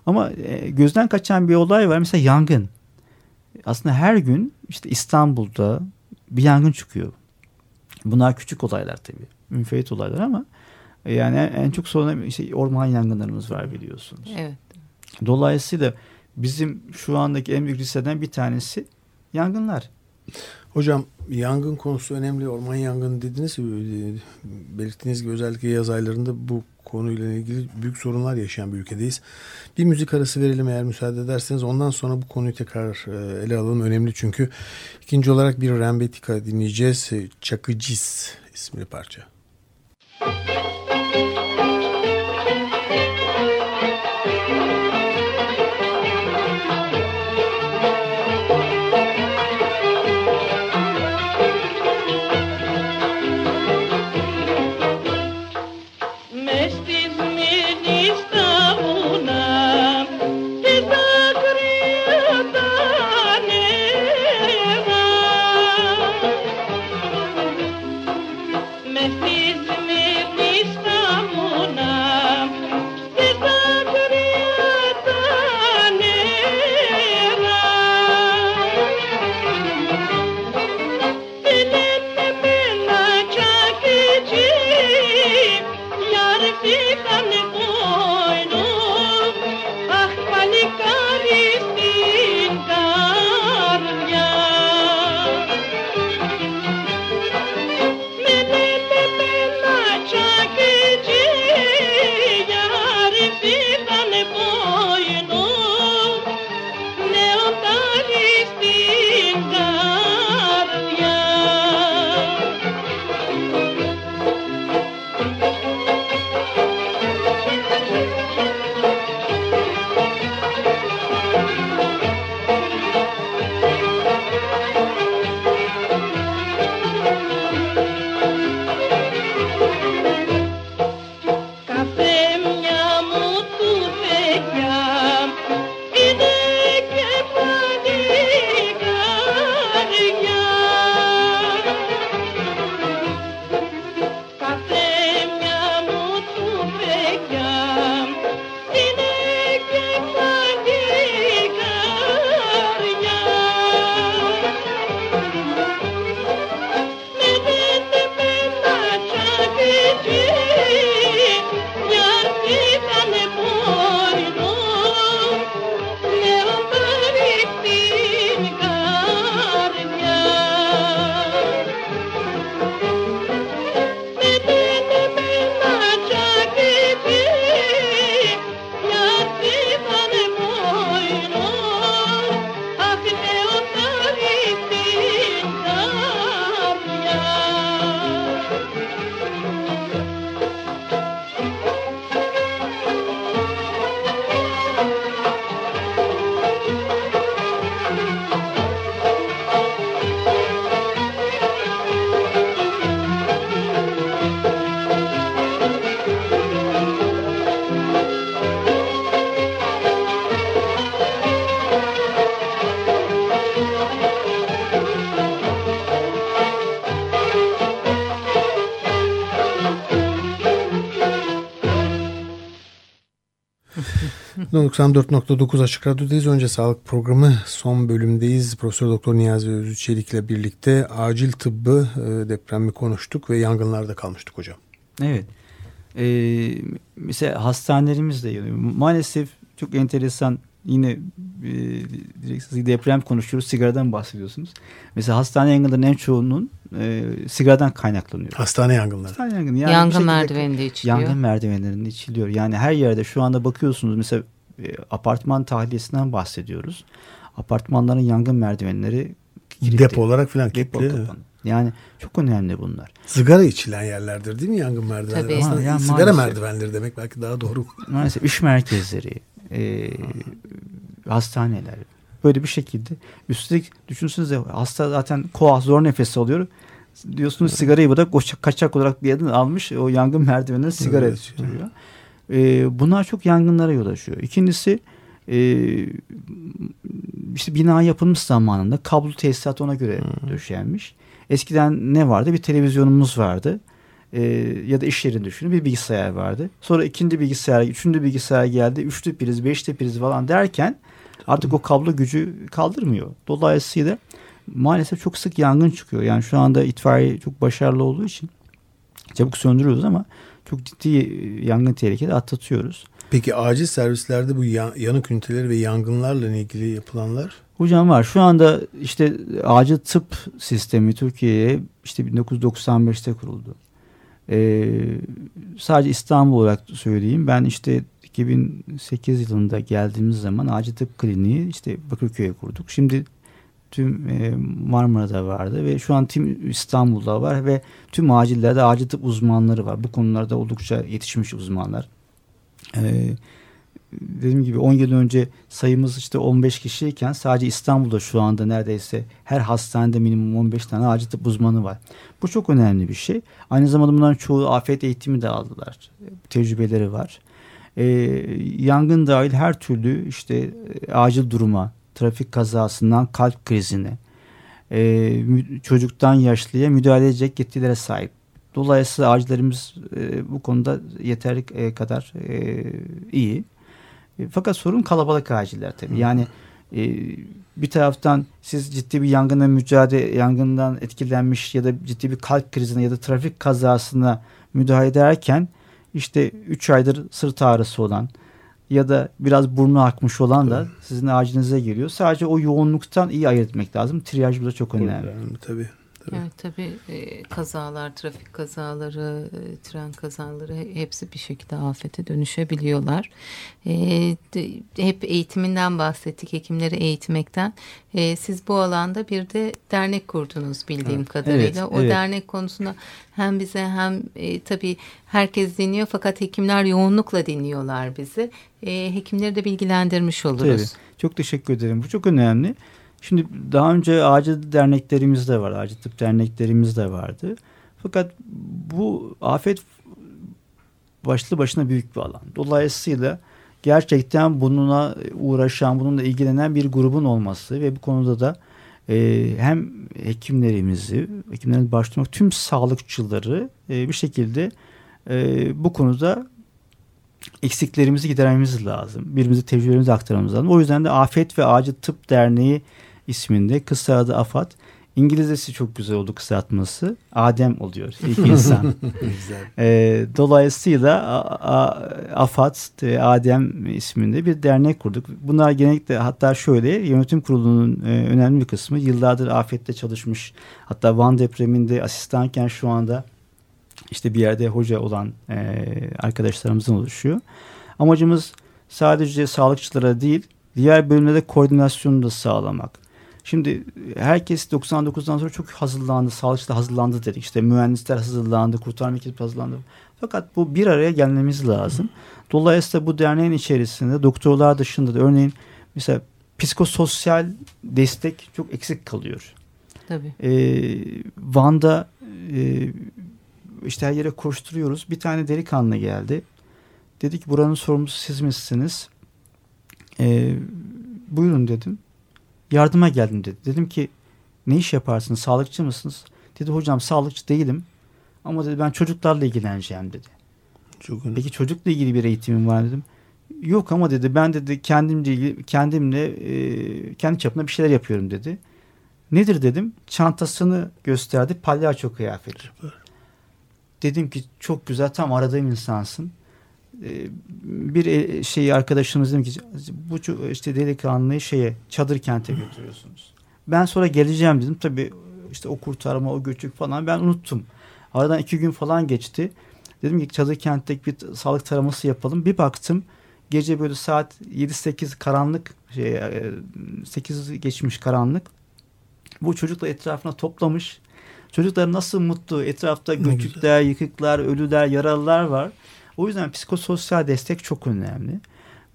Ama e, gözden kaçan bir olay var. Mesela yangın. Aslında her gün işte İstanbul'da bir yangın çıkıyor. Bunlar küçük olaylar tabii. Münfeit olaylar ama e, yani en çok sorun işte orman yangınlarımız var biliyorsunuz. Evet. Dolayısıyla bizim şu andaki en büyük risklerden bir tanesi yangınlar. Hocam yangın konusu önemli. Orman yangını dediniz. E, belirttiğiniz gibi özellikle yaz aylarında bu konuyla ilgili büyük sorunlar yaşayan bir ülkedeyiz. Bir müzik arası verelim eğer müsaade ederseniz. Ondan sonra bu konuyu tekrar e, ele alalım. Önemli çünkü. ikinci olarak bir Rembetika dinleyeceğiz. Çakıcis ismini parça. ...94.9 Açık Radyo'dayız. Önce sağlık programı son bölümdeyiz. Profesör Doktor Niyazi Özü Çelik ile birlikte acil tıbbı, e, depremi konuştuk ve yangınlarda kalmıştık hocam. Evet. Ee, mesela hastanelerimiz de yanıyor. Maalesef çok enteresan yine e, deprem konuşuyoruz sigaradan bahsediyorsunuz. Mesela hastane yangınlarının en çoğunun e, sigaradan kaynaklanıyor. Hastane yangınları. Hastane yangını. Yani Yangın merdiveninde içiliyor. Yangın merdivenlerinde içiliyor. Yani her yerde şu anda bakıyorsunuz mesela e, apartman tahliyesinden bahsediyoruz. Apartmanların yangın merdivenleri kilitli. Depo olarak falan Depo kilitli. kapanı. Yani çok önemli bunlar. Sigara içilen yerlerdir değil mi yangın merdivenleri? Tabii. Aslında yani sigara maalesef. merdivenleri demek belki daha doğru. Maalesef iş merkezleri, e, hastaneler böyle bir şekilde. Üstelik düşünsenize hasta zaten koa zor nefes alıyor. Diyorsunuz sigarayı bırak o kaçak olarak bir yerden almış o yangın merdivenine sigara Evet. tutuyor. E, bunlar çok yangınlara yol açıyor. İkincisi e, işte bina yapılmış zamanında kablo tesisat ona göre döşenmiş. Eskiden ne vardı? Bir televizyonumuz vardı. E, ya da iş yerini düşünün bir bilgisayar vardı. Sonra ikinci bilgisayar, üçüncü bilgisayar geldi. Üçlü priz, beşli priz falan derken artık o kablo gücü kaldırmıyor. Dolayısıyla maalesef çok sık yangın çıkıyor. Yani şu anda itfaiye çok başarılı olduğu için çabuk söndürüyoruz ama çok ciddi e, yangın tehlikeli atlatıyoruz. Peki acil servislerde bu ya- yanık üniteleri ve yangınlarla ilgili yapılanlar Hocam var. Şu anda işte acil tıp sistemi Türkiye'ye işte 1995'te kuruldu. Ee, sadece İstanbul olarak söyleyeyim. Ben işte 2008 yılında geldiğimiz zaman acil tıp kliniği işte Bakırköy'e kurduk. Şimdi tüm e, Marmara'da vardı ve şu an tüm İstanbul'da var ve tüm acillerde acil tıp uzmanları var. Bu konularda oldukça yetişmiş uzmanlar. Ee, dediğim gibi 10 yıl önce sayımız işte 15 kişiyken sadece İstanbul'da şu anda neredeyse her hastanede minimum 15 tane acil tıp uzmanı var. Bu çok önemli bir şey. Aynı zamanda bunların çoğu afet eğitimi de aldılar. Tecrübeleri var. Ee, yangın dahil her türlü işte e, acil duruma, trafik kazasından kalp krizine, e, çocuktan yaşlıya müdahale edecek yetkilere sahip. Dolayısıyla acillerimiz e, bu konuda yeterli e, kadar e, iyi. E, Fakat sorun kalabalık aciller tabii. Yani e, bir taraftan siz ciddi bir yangına mücadele, yangından etkilenmiş ya da ciddi bir kalp krizine ya da trafik kazasına müdahale ederken işte 3 aydır sırt ağrısı olan ya da biraz burnu akmış olan da sizin acilinize geliyor. Sadece o yoğunluktan iyi ayırt etmek lazım. Triyaj burada çok önemli. Tabii. Evet tabii e, kazalar, trafik kazaları, e, tren kazaları he- hepsi bir şekilde afete dönüşebiliyorlar. E, hep eğitiminden bahsettik, hekimleri eğitmekten. Siz bu alanda bir de dernek kurdunuz bildiğim kadarıyla. evet, o evet. dernek konusunda hem bize hem tabii herkes dinliyor fakat hekimler yoğunlukla dinliyorlar bizi. Hekimleri de bilgilendirmiş oluruz. Tabii. Çok teşekkür ederim. Bu çok önemli. Şimdi daha önce acil derneklerimiz de var. Acil tıp derneklerimiz de vardı. Fakat bu afet başlı başına büyük bir alan. Dolayısıyla gerçekten bununla uğraşan, bununla ilgilenen bir grubun olması ve bu konuda da e, hem hekimlerimizi, hekimlerin başta olmak tüm sağlıkçıları e, bir şekilde e, bu konuda eksiklerimizi gidermemiz lazım. Birbirimize tecrübelerimizi aktarmamız lazım. O yüzden de Afet ve Acil Tıp Derneği isminde kısa adı AFAD. İngilizcesi çok güzel oldu kısaltması. Adem oluyor ilk insan. Güzel. E, dolayısıyla A- A- AFAD, e, Adem isminde bir dernek kurduk. Bunlar genellikle hatta şöyle yönetim kurulunun e, önemli bir kısmı yıllardır afette çalışmış. Hatta Van depreminde asistanken şu anda işte bir yerde hoca olan e, arkadaşlarımızın oluşuyor. Amacımız sadece sağlıkçılara değil diğer bölümlerde koordinasyonu da sağlamak. Şimdi herkes 99'dan sonra çok hazırlandı, sağlıkçılar hazırlandı dedik. İşte mühendisler hazırlandı, kurtarma ekibi hazırlandı. Fakat bu bir araya gelmemiz lazım. Dolayısıyla bu derneğin içerisinde doktorlar dışında da örneğin mesela psikososyal destek çok eksik kalıyor. Tabii. Ee, Van'da e, işte her yere koşturuyoruz. Bir tane delikanlı geldi. Dedi ki buranın sorumlusu siz misiniz? Ee, buyurun dedim. Yardıma geldim dedi. Dedim ki ne iş yaparsınız? Sağlıkçı mısınız? Dedi hocam sağlıkçı değilim. Ama dedi ben çocuklarla ilgileneceğim dedi. Çok önemli. Peki çocukla ilgili bir eğitimim var dedim. Yok ama dedi ben dedi kendimle ilgili kendimle e, kendi çapında bir şeyler yapıyorum dedi. Nedir dedim. Çantasını gösterdi. Palyaço kıyafeti. Dedim ki çok güzel tam aradığım insansın. E, bir e, şey arkadaşımız dedim ki bu işte delikanlıyı şeye çadır kente götürüyorsunuz. Ben sonra geleceğim dedim. Tabii işte o kurtarma o göçük falan ben unuttum. Aradan iki gün falan geçti. Dedim ki çadır kentte bir sağlık taraması yapalım. Bir baktım gece böyle saat 7-8 karanlık şey, e, 8 geçmiş karanlık. Bu çocukla etrafına toplamış. Çocuklar nasıl mutlu. Etrafta göçükler, yıkıklar, ölüler, yaralılar var. O yüzden psikososyal destek çok önemli.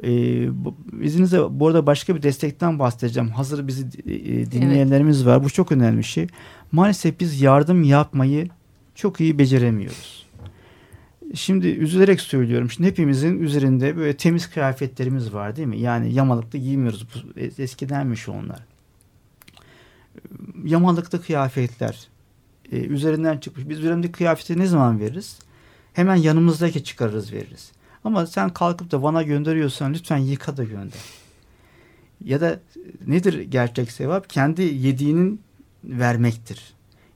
Ee, bu, izninizle bu arada başka bir destekten bahsedeceğim. Hazır bizi e, dinleyenlerimiz var. Bu çok önemli bir şey. Maalesef biz yardım yapmayı çok iyi beceremiyoruz. Şimdi üzülerek söylüyorum. Şimdi hepimizin üzerinde böyle temiz kıyafetlerimiz var değil mi? Yani yamalıklı giymiyoruz. Bu eskidenmiş onlar. Yamalıklı kıyafetler e, üzerinden çıkmış. Biz üzerimdeki kıyafeti ne zaman veririz? Hemen yanımızdaki çıkarırız veririz. Ama sen kalkıp da Van'a gönderiyorsan lütfen yıka da gönder. Ya da nedir gerçek sevap? Kendi yediğinin vermektir.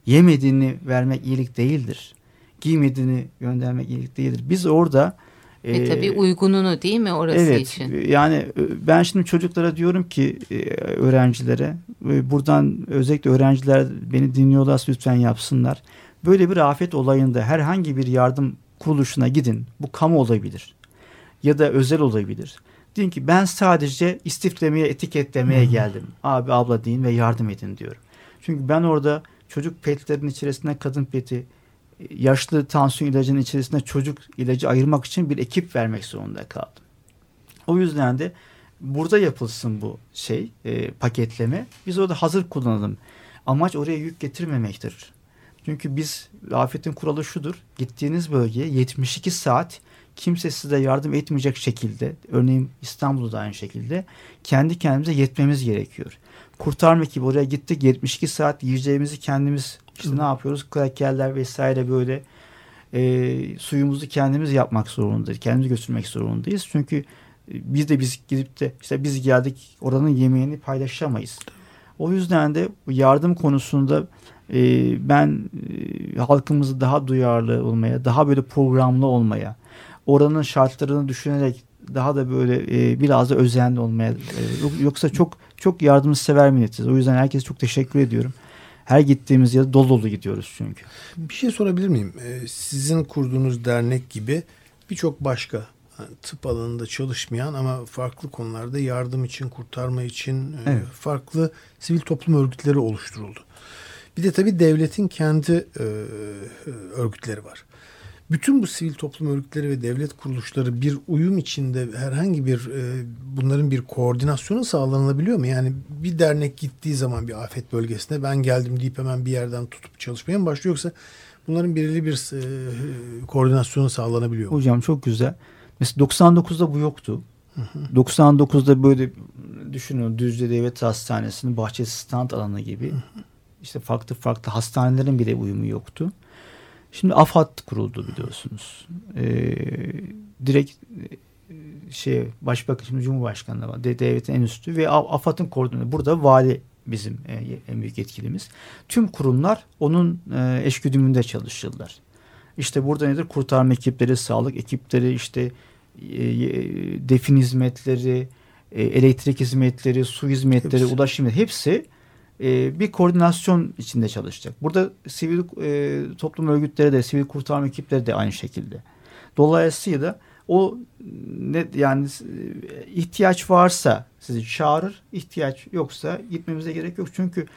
Yemediğini vermek iyilik değildir. Giymediğini göndermek iyilik değildir. Biz orada Ve e, tabii uygununu değil mi orası evet, için? Yani e, ben şimdi çocuklara diyorum ki e, öğrencilere e, buradan özellikle öğrenciler beni dinliyorlarsa lütfen yapsınlar. Böyle bir afet olayında herhangi bir yardım kuruluşuna gidin. Bu kamu olabilir ya da özel olabilir. Deyin ki ben sadece istiflemeye, etiketlemeye geldim. Abi abla deyin ve yardım edin diyorum. Çünkü ben orada çocuk petlerin içerisinde kadın peti, yaşlı tansiyon ilacının içerisinde çocuk ilacı ayırmak için bir ekip vermek zorunda kaldım. O yüzden de burada yapılsın bu şey e, paketleme. Biz orada hazır kullanalım. Amaç oraya yük getirmemektir. Çünkü biz afetin kuralı şudur. Gittiğiniz bölgeye 72 saat kimse size yardım etmeyecek şekilde örneğin İstanbul'da da aynı şekilde kendi kendimize yetmemiz gerekiyor. Kurtarma ekibi oraya gittik 72 saat yiyeceğimizi kendimiz işte ne yapıyoruz? Krakerler vesaire böyle e, suyumuzu kendimiz yapmak zorundayız. Kendimiz götürmek zorundayız. Çünkü e, biz de biz gidip de işte biz geldik oranın yemeğini paylaşamayız. O yüzden de yardım konusunda ben e, halkımızı daha duyarlı olmaya, daha böyle programlı olmaya, oranın şartlarını düşünerek daha da böyle e, biraz da özenli olmaya. E, yoksa çok çok yardımsever milletiz. O yüzden herkese çok teşekkür ediyorum. Her gittiğimiz yerde dolu dolu gidiyoruz çünkü. Bir şey sorabilir miyim? Ee, sizin kurduğunuz dernek gibi birçok başka hani tıp alanında çalışmayan ama farklı konularda yardım için, kurtarma için e, Evet. farklı sivil toplum örgütleri oluşturuldu. Bir de tabii devletin kendi e, örgütleri var. Bütün bu sivil toplum örgütleri ve devlet kuruluşları bir uyum içinde herhangi bir e, bunların bir koordinasyonu sağlanabiliyor mu? Yani bir dernek gittiği zaman bir afet bölgesine ben geldim deyip hemen bir yerden tutup çalışmaya mı başlıyor yoksa bunların belirli bir e, koordinasyonu sağlanabiliyor mu? Hocam çok güzel. Mesela 99'da bu yoktu. 99'da böyle düşünün Düzce Devlet Hastanesi'nin bahçesi stand alanı gibi işte farklı farklı hastanelerin bile uyumu yoktu. Şimdi AFAD kuruldu biliyorsunuz. Ee, direkt e, şey Başbakan şimdi Cumhurbaşkanı var. De- Devletin en üstü ve AFAD'ın koordinatörü. Burada vali bizim e, en büyük yetkilimiz. Tüm kurumlar onun e, eşgüdümünde çalışırlar. İşte burada nedir? Kurtarma ekipleri, sağlık ekipleri, işte defin hizmetleri, elektrik hizmetleri, su hizmetleri, Hepsi. ulaşım hepsi e, bir koordinasyon içinde çalışacak. Burada sivil e, toplum örgütleri de, sivil kurtarma ekipleri de aynı şekilde. Dolayısıyla o ne yani e, ihtiyaç varsa sizi çağırır, ihtiyaç yoksa gitmemize gerek yok. Çünkü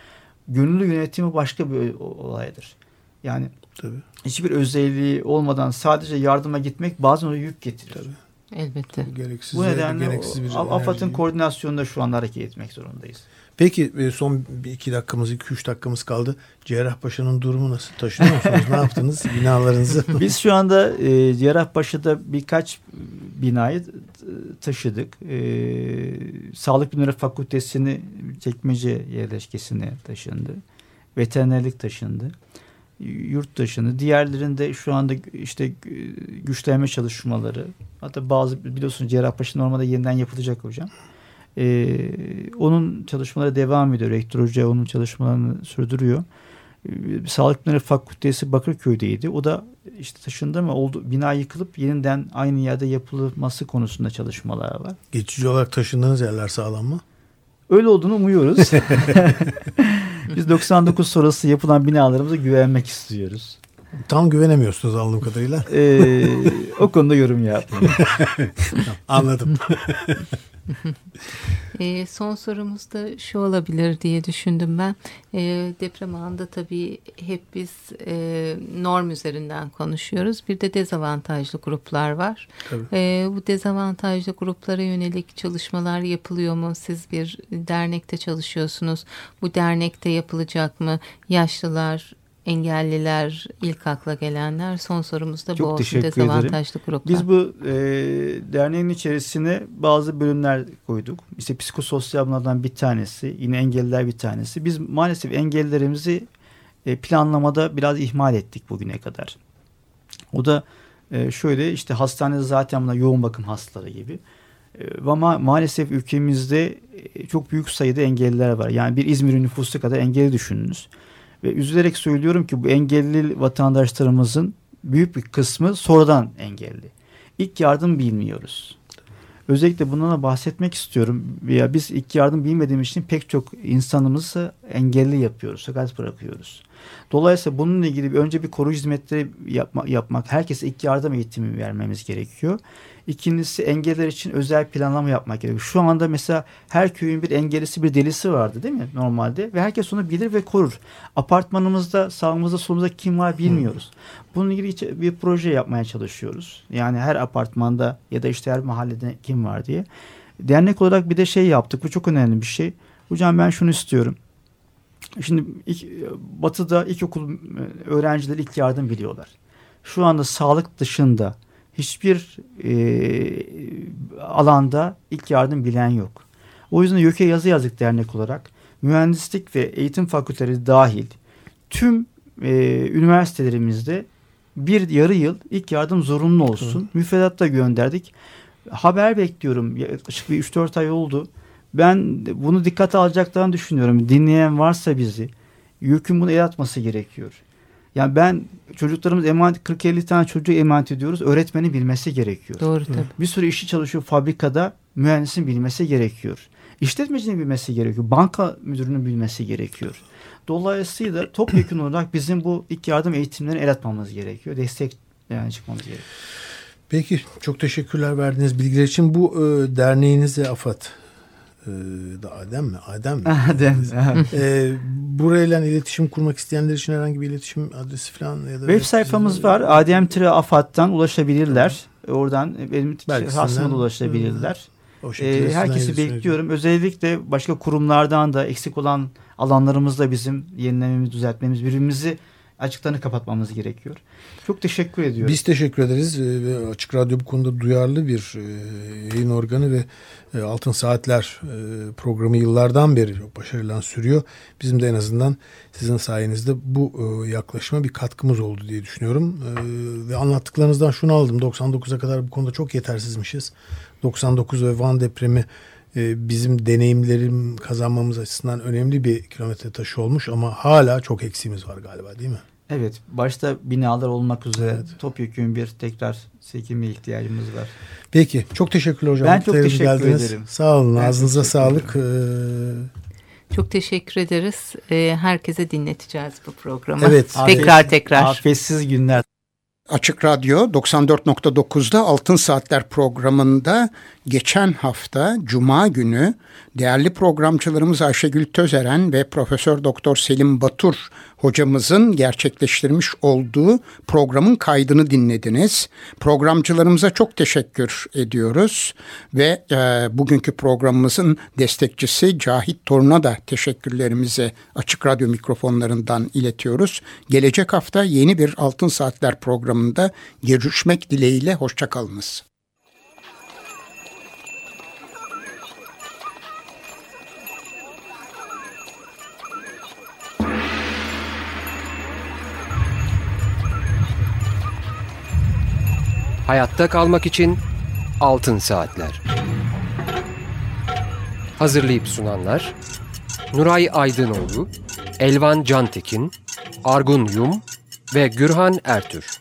gönüllü yönetimi başka bir olaydır. Yani Tabii. hiçbir özelliği olmadan sadece yardıma gitmek bazen o yük getirir. Tabii. Elbette. Gereksiz Bu nedenle gereksiz bir o- AFAD'ın koordinasyonunda şu anda hareket etmek zorundayız. Peki e, son bir iki dakikamız, iki üç dakikamız kaldı. Cerrahpaşa'nın durumu nasıl? Taşınıyor musunuz? ne yaptınız? Binalarınızı. Biz şu anda e, Cerrahpaşa'da birkaç binayı t- taşıdık. E, Sağlık Bilimleri Fakültesini çekmece yerleşkesine taşındı. Veterinerlik taşındı. Yurt taşındı. Diğerlerinde şu anda işte gü- güçlenme çalışmaları. Hatta bazı biliyorsunuz Cerrahpaşa normalde yeniden yapılacak hocam. E, onun çalışmaları devam ediyor. Rektör Hoca onun çalışmalarını sürdürüyor. e, Sağlık Bilimleri Fakültesi Bakırköy'deydi. O da işte taşındı ama oldu, bina yıkılıp yeniden aynı yerde yapılması konusunda çalışmalar var. Geçici olarak taşındığınız yerler sağlam mı? Öyle olduğunu umuyoruz. Biz 99 sonrası yapılan binalarımıza güvenmek istiyoruz. Tam güvenemiyorsunuz anladığım kadarıyla. Ee, o konuda yorum yapmayayım. Anladım. E, son sorumuz da şu olabilir diye düşündüm ben. E, deprem anında tabii hep biz e, norm üzerinden konuşuyoruz. Bir de dezavantajlı gruplar var. E, bu dezavantajlı gruplara yönelik çalışmalar yapılıyor mu? Siz bir dernekte çalışıyorsunuz. Bu dernekte yapılacak mı? Yaşlılar, engelliler, ilk akla gelenler. Son sorumuz da Çok bu olsun. Dezavantajlı gruplar. Biz bu e, derneğin içerisine bazı bölümler koyduk. İşte psikososyal bunlardan bir tanesi. Yine engelliler bir tanesi. Biz maalesef engellilerimizi e, planlamada biraz ihmal ettik bugüne kadar. O da e, şöyle işte hastanede zaten bunlar yoğun bakım hastaları gibi. E, ama maalesef ülkemizde e, çok büyük sayıda engelliler var. Yani bir İzmir'in nüfusu kadar engelli düşününüz. Ve üzülerek söylüyorum ki bu engelli vatandaşlarımızın büyük bir kısmı sonradan engelli. İlk yardım bilmiyoruz. Özellikle bundan da bahsetmek istiyorum. Ya biz ilk yardım bilmediğimiz için pek çok insanımızı engelli yapıyoruz, sakat bırakıyoruz. Dolayısıyla bununla ilgili bir, önce bir koruyucu hizmetleri yapma, yapmak, herkese ilk yardım eğitimi vermemiz gerekiyor. İkincisi engeller için özel planlama yapmak gerekiyor. Şu anda mesela her köyün bir engellisi bir delisi vardı değil mi normalde? Ve herkes onu bilir ve korur. Apartmanımızda sağımızda solumuzda kim var bilmiyoruz. Bununla ilgili bir proje yapmaya çalışıyoruz. Yani her apartmanda ya da işte her mahallede kim var diye. Dernek olarak bir de şey yaptık. Bu çok önemli bir şey. Hocam ben şunu istiyorum. Şimdi ilk, batıda ilkokul öğrencileri ilk yardım biliyorlar. Şu anda sağlık dışında hiçbir e, alanda ilk yardım bilen yok. O yüzden YÖK'e yazı yazdık dernek olarak. Mühendislik ve eğitim fakülteleri dahil tüm e, üniversitelerimizde bir yarı yıl ilk yardım zorunlu olsun. Hı. Müfredatta gönderdik. Haber bekliyorum. Yaklaşık bir 3-4 ay oldu. Ben bunu dikkate alacaklarını düşünüyorum. Dinleyen varsa bizi YÖK'ün bunu el atması gerekiyor. Yani ben çocuklarımız emanet 40-50 tane çocuğu emanet ediyoruz. Öğretmenin bilmesi gerekiyor. Doğru tabii. Bir sürü işi çalışıyor fabrikada mühendisin bilmesi gerekiyor. İşletmecinin bilmesi gerekiyor. Banka müdürünün bilmesi gerekiyor. Dolayısıyla topyekun olarak bizim bu ilk yardım eğitimlerini el atmamız gerekiyor. Destek yani çıkmamız gerekiyor. Peki çok teşekkürler verdiğiniz bilgiler için. Bu e, derneğinize AFAD da Adem mi? Adem mi? Adem. e, burayla iletişim kurmak isteyenler için herhangi bir iletişim adresi falan ya da web sayfamız var. Adem Afat'tan ulaşabilirler. Oradan benim şahsıma ulaşabilirler. E, herkesi bekliyorum. Özellikle başka kurumlardan da eksik olan alanlarımızda bizim yenilememiz, düzeltmemiz, birbirimizi açıklarını kapatmamız gerekiyor. Çok teşekkür ediyorum. Biz teşekkür ederiz. Açık Radyo bu konuda duyarlı bir yayın organı ve Altın Saatler programı yıllardan beri çok başarılı sürüyor. Bizim de en azından sizin sayenizde bu yaklaşıma bir katkımız oldu diye düşünüyorum. Ve anlattıklarınızdan şunu aldım. 99'a kadar bu konuda çok yetersizmişiz. 99 ve Van depremi bizim deneyimlerim kazanmamız açısından önemli bir kilometre taşı olmuş ama hala çok eksiğimiz var galiba değil mi? Evet. Başta binalar olmak üzere evet. topyekun bir tekrar çekime ihtiyacımız var. Peki. Çok teşekkürler hocam. Ben çok teşekkür geldiniz. ederim. Sağ olun. Ben Ağzınıza sağlık. Ee... Çok teşekkür ederiz. Herkese dinleteceğiz bu programı. Evet. Tekrar Afiyet, tekrar. Afetsiz günler. Açık Radyo 94.9'da Altın Saatler programında geçen hafta Cuma günü değerli programcılarımız Ayşegül Tözeren ve Profesör Doktor Selim Batur hocamızın gerçekleştirmiş olduğu programın kaydını dinlediniz. Programcılarımıza çok teşekkür ediyoruz ve e, bugünkü programımızın destekçisi Cahit Torun'a da teşekkürlerimizi Açık Radyo mikrofonlarından iletiyoruz. Gelecek hafta yeni bir Altın Saatler programında görüşmek dileğiyle hoşçakalınız. Hayatta kalmak için Altın Saatler. Hazırlayıp sunanlar Nuray Aydınoğlu, Elvan Cantekin, Argun Yum ve Gürhan Ertür.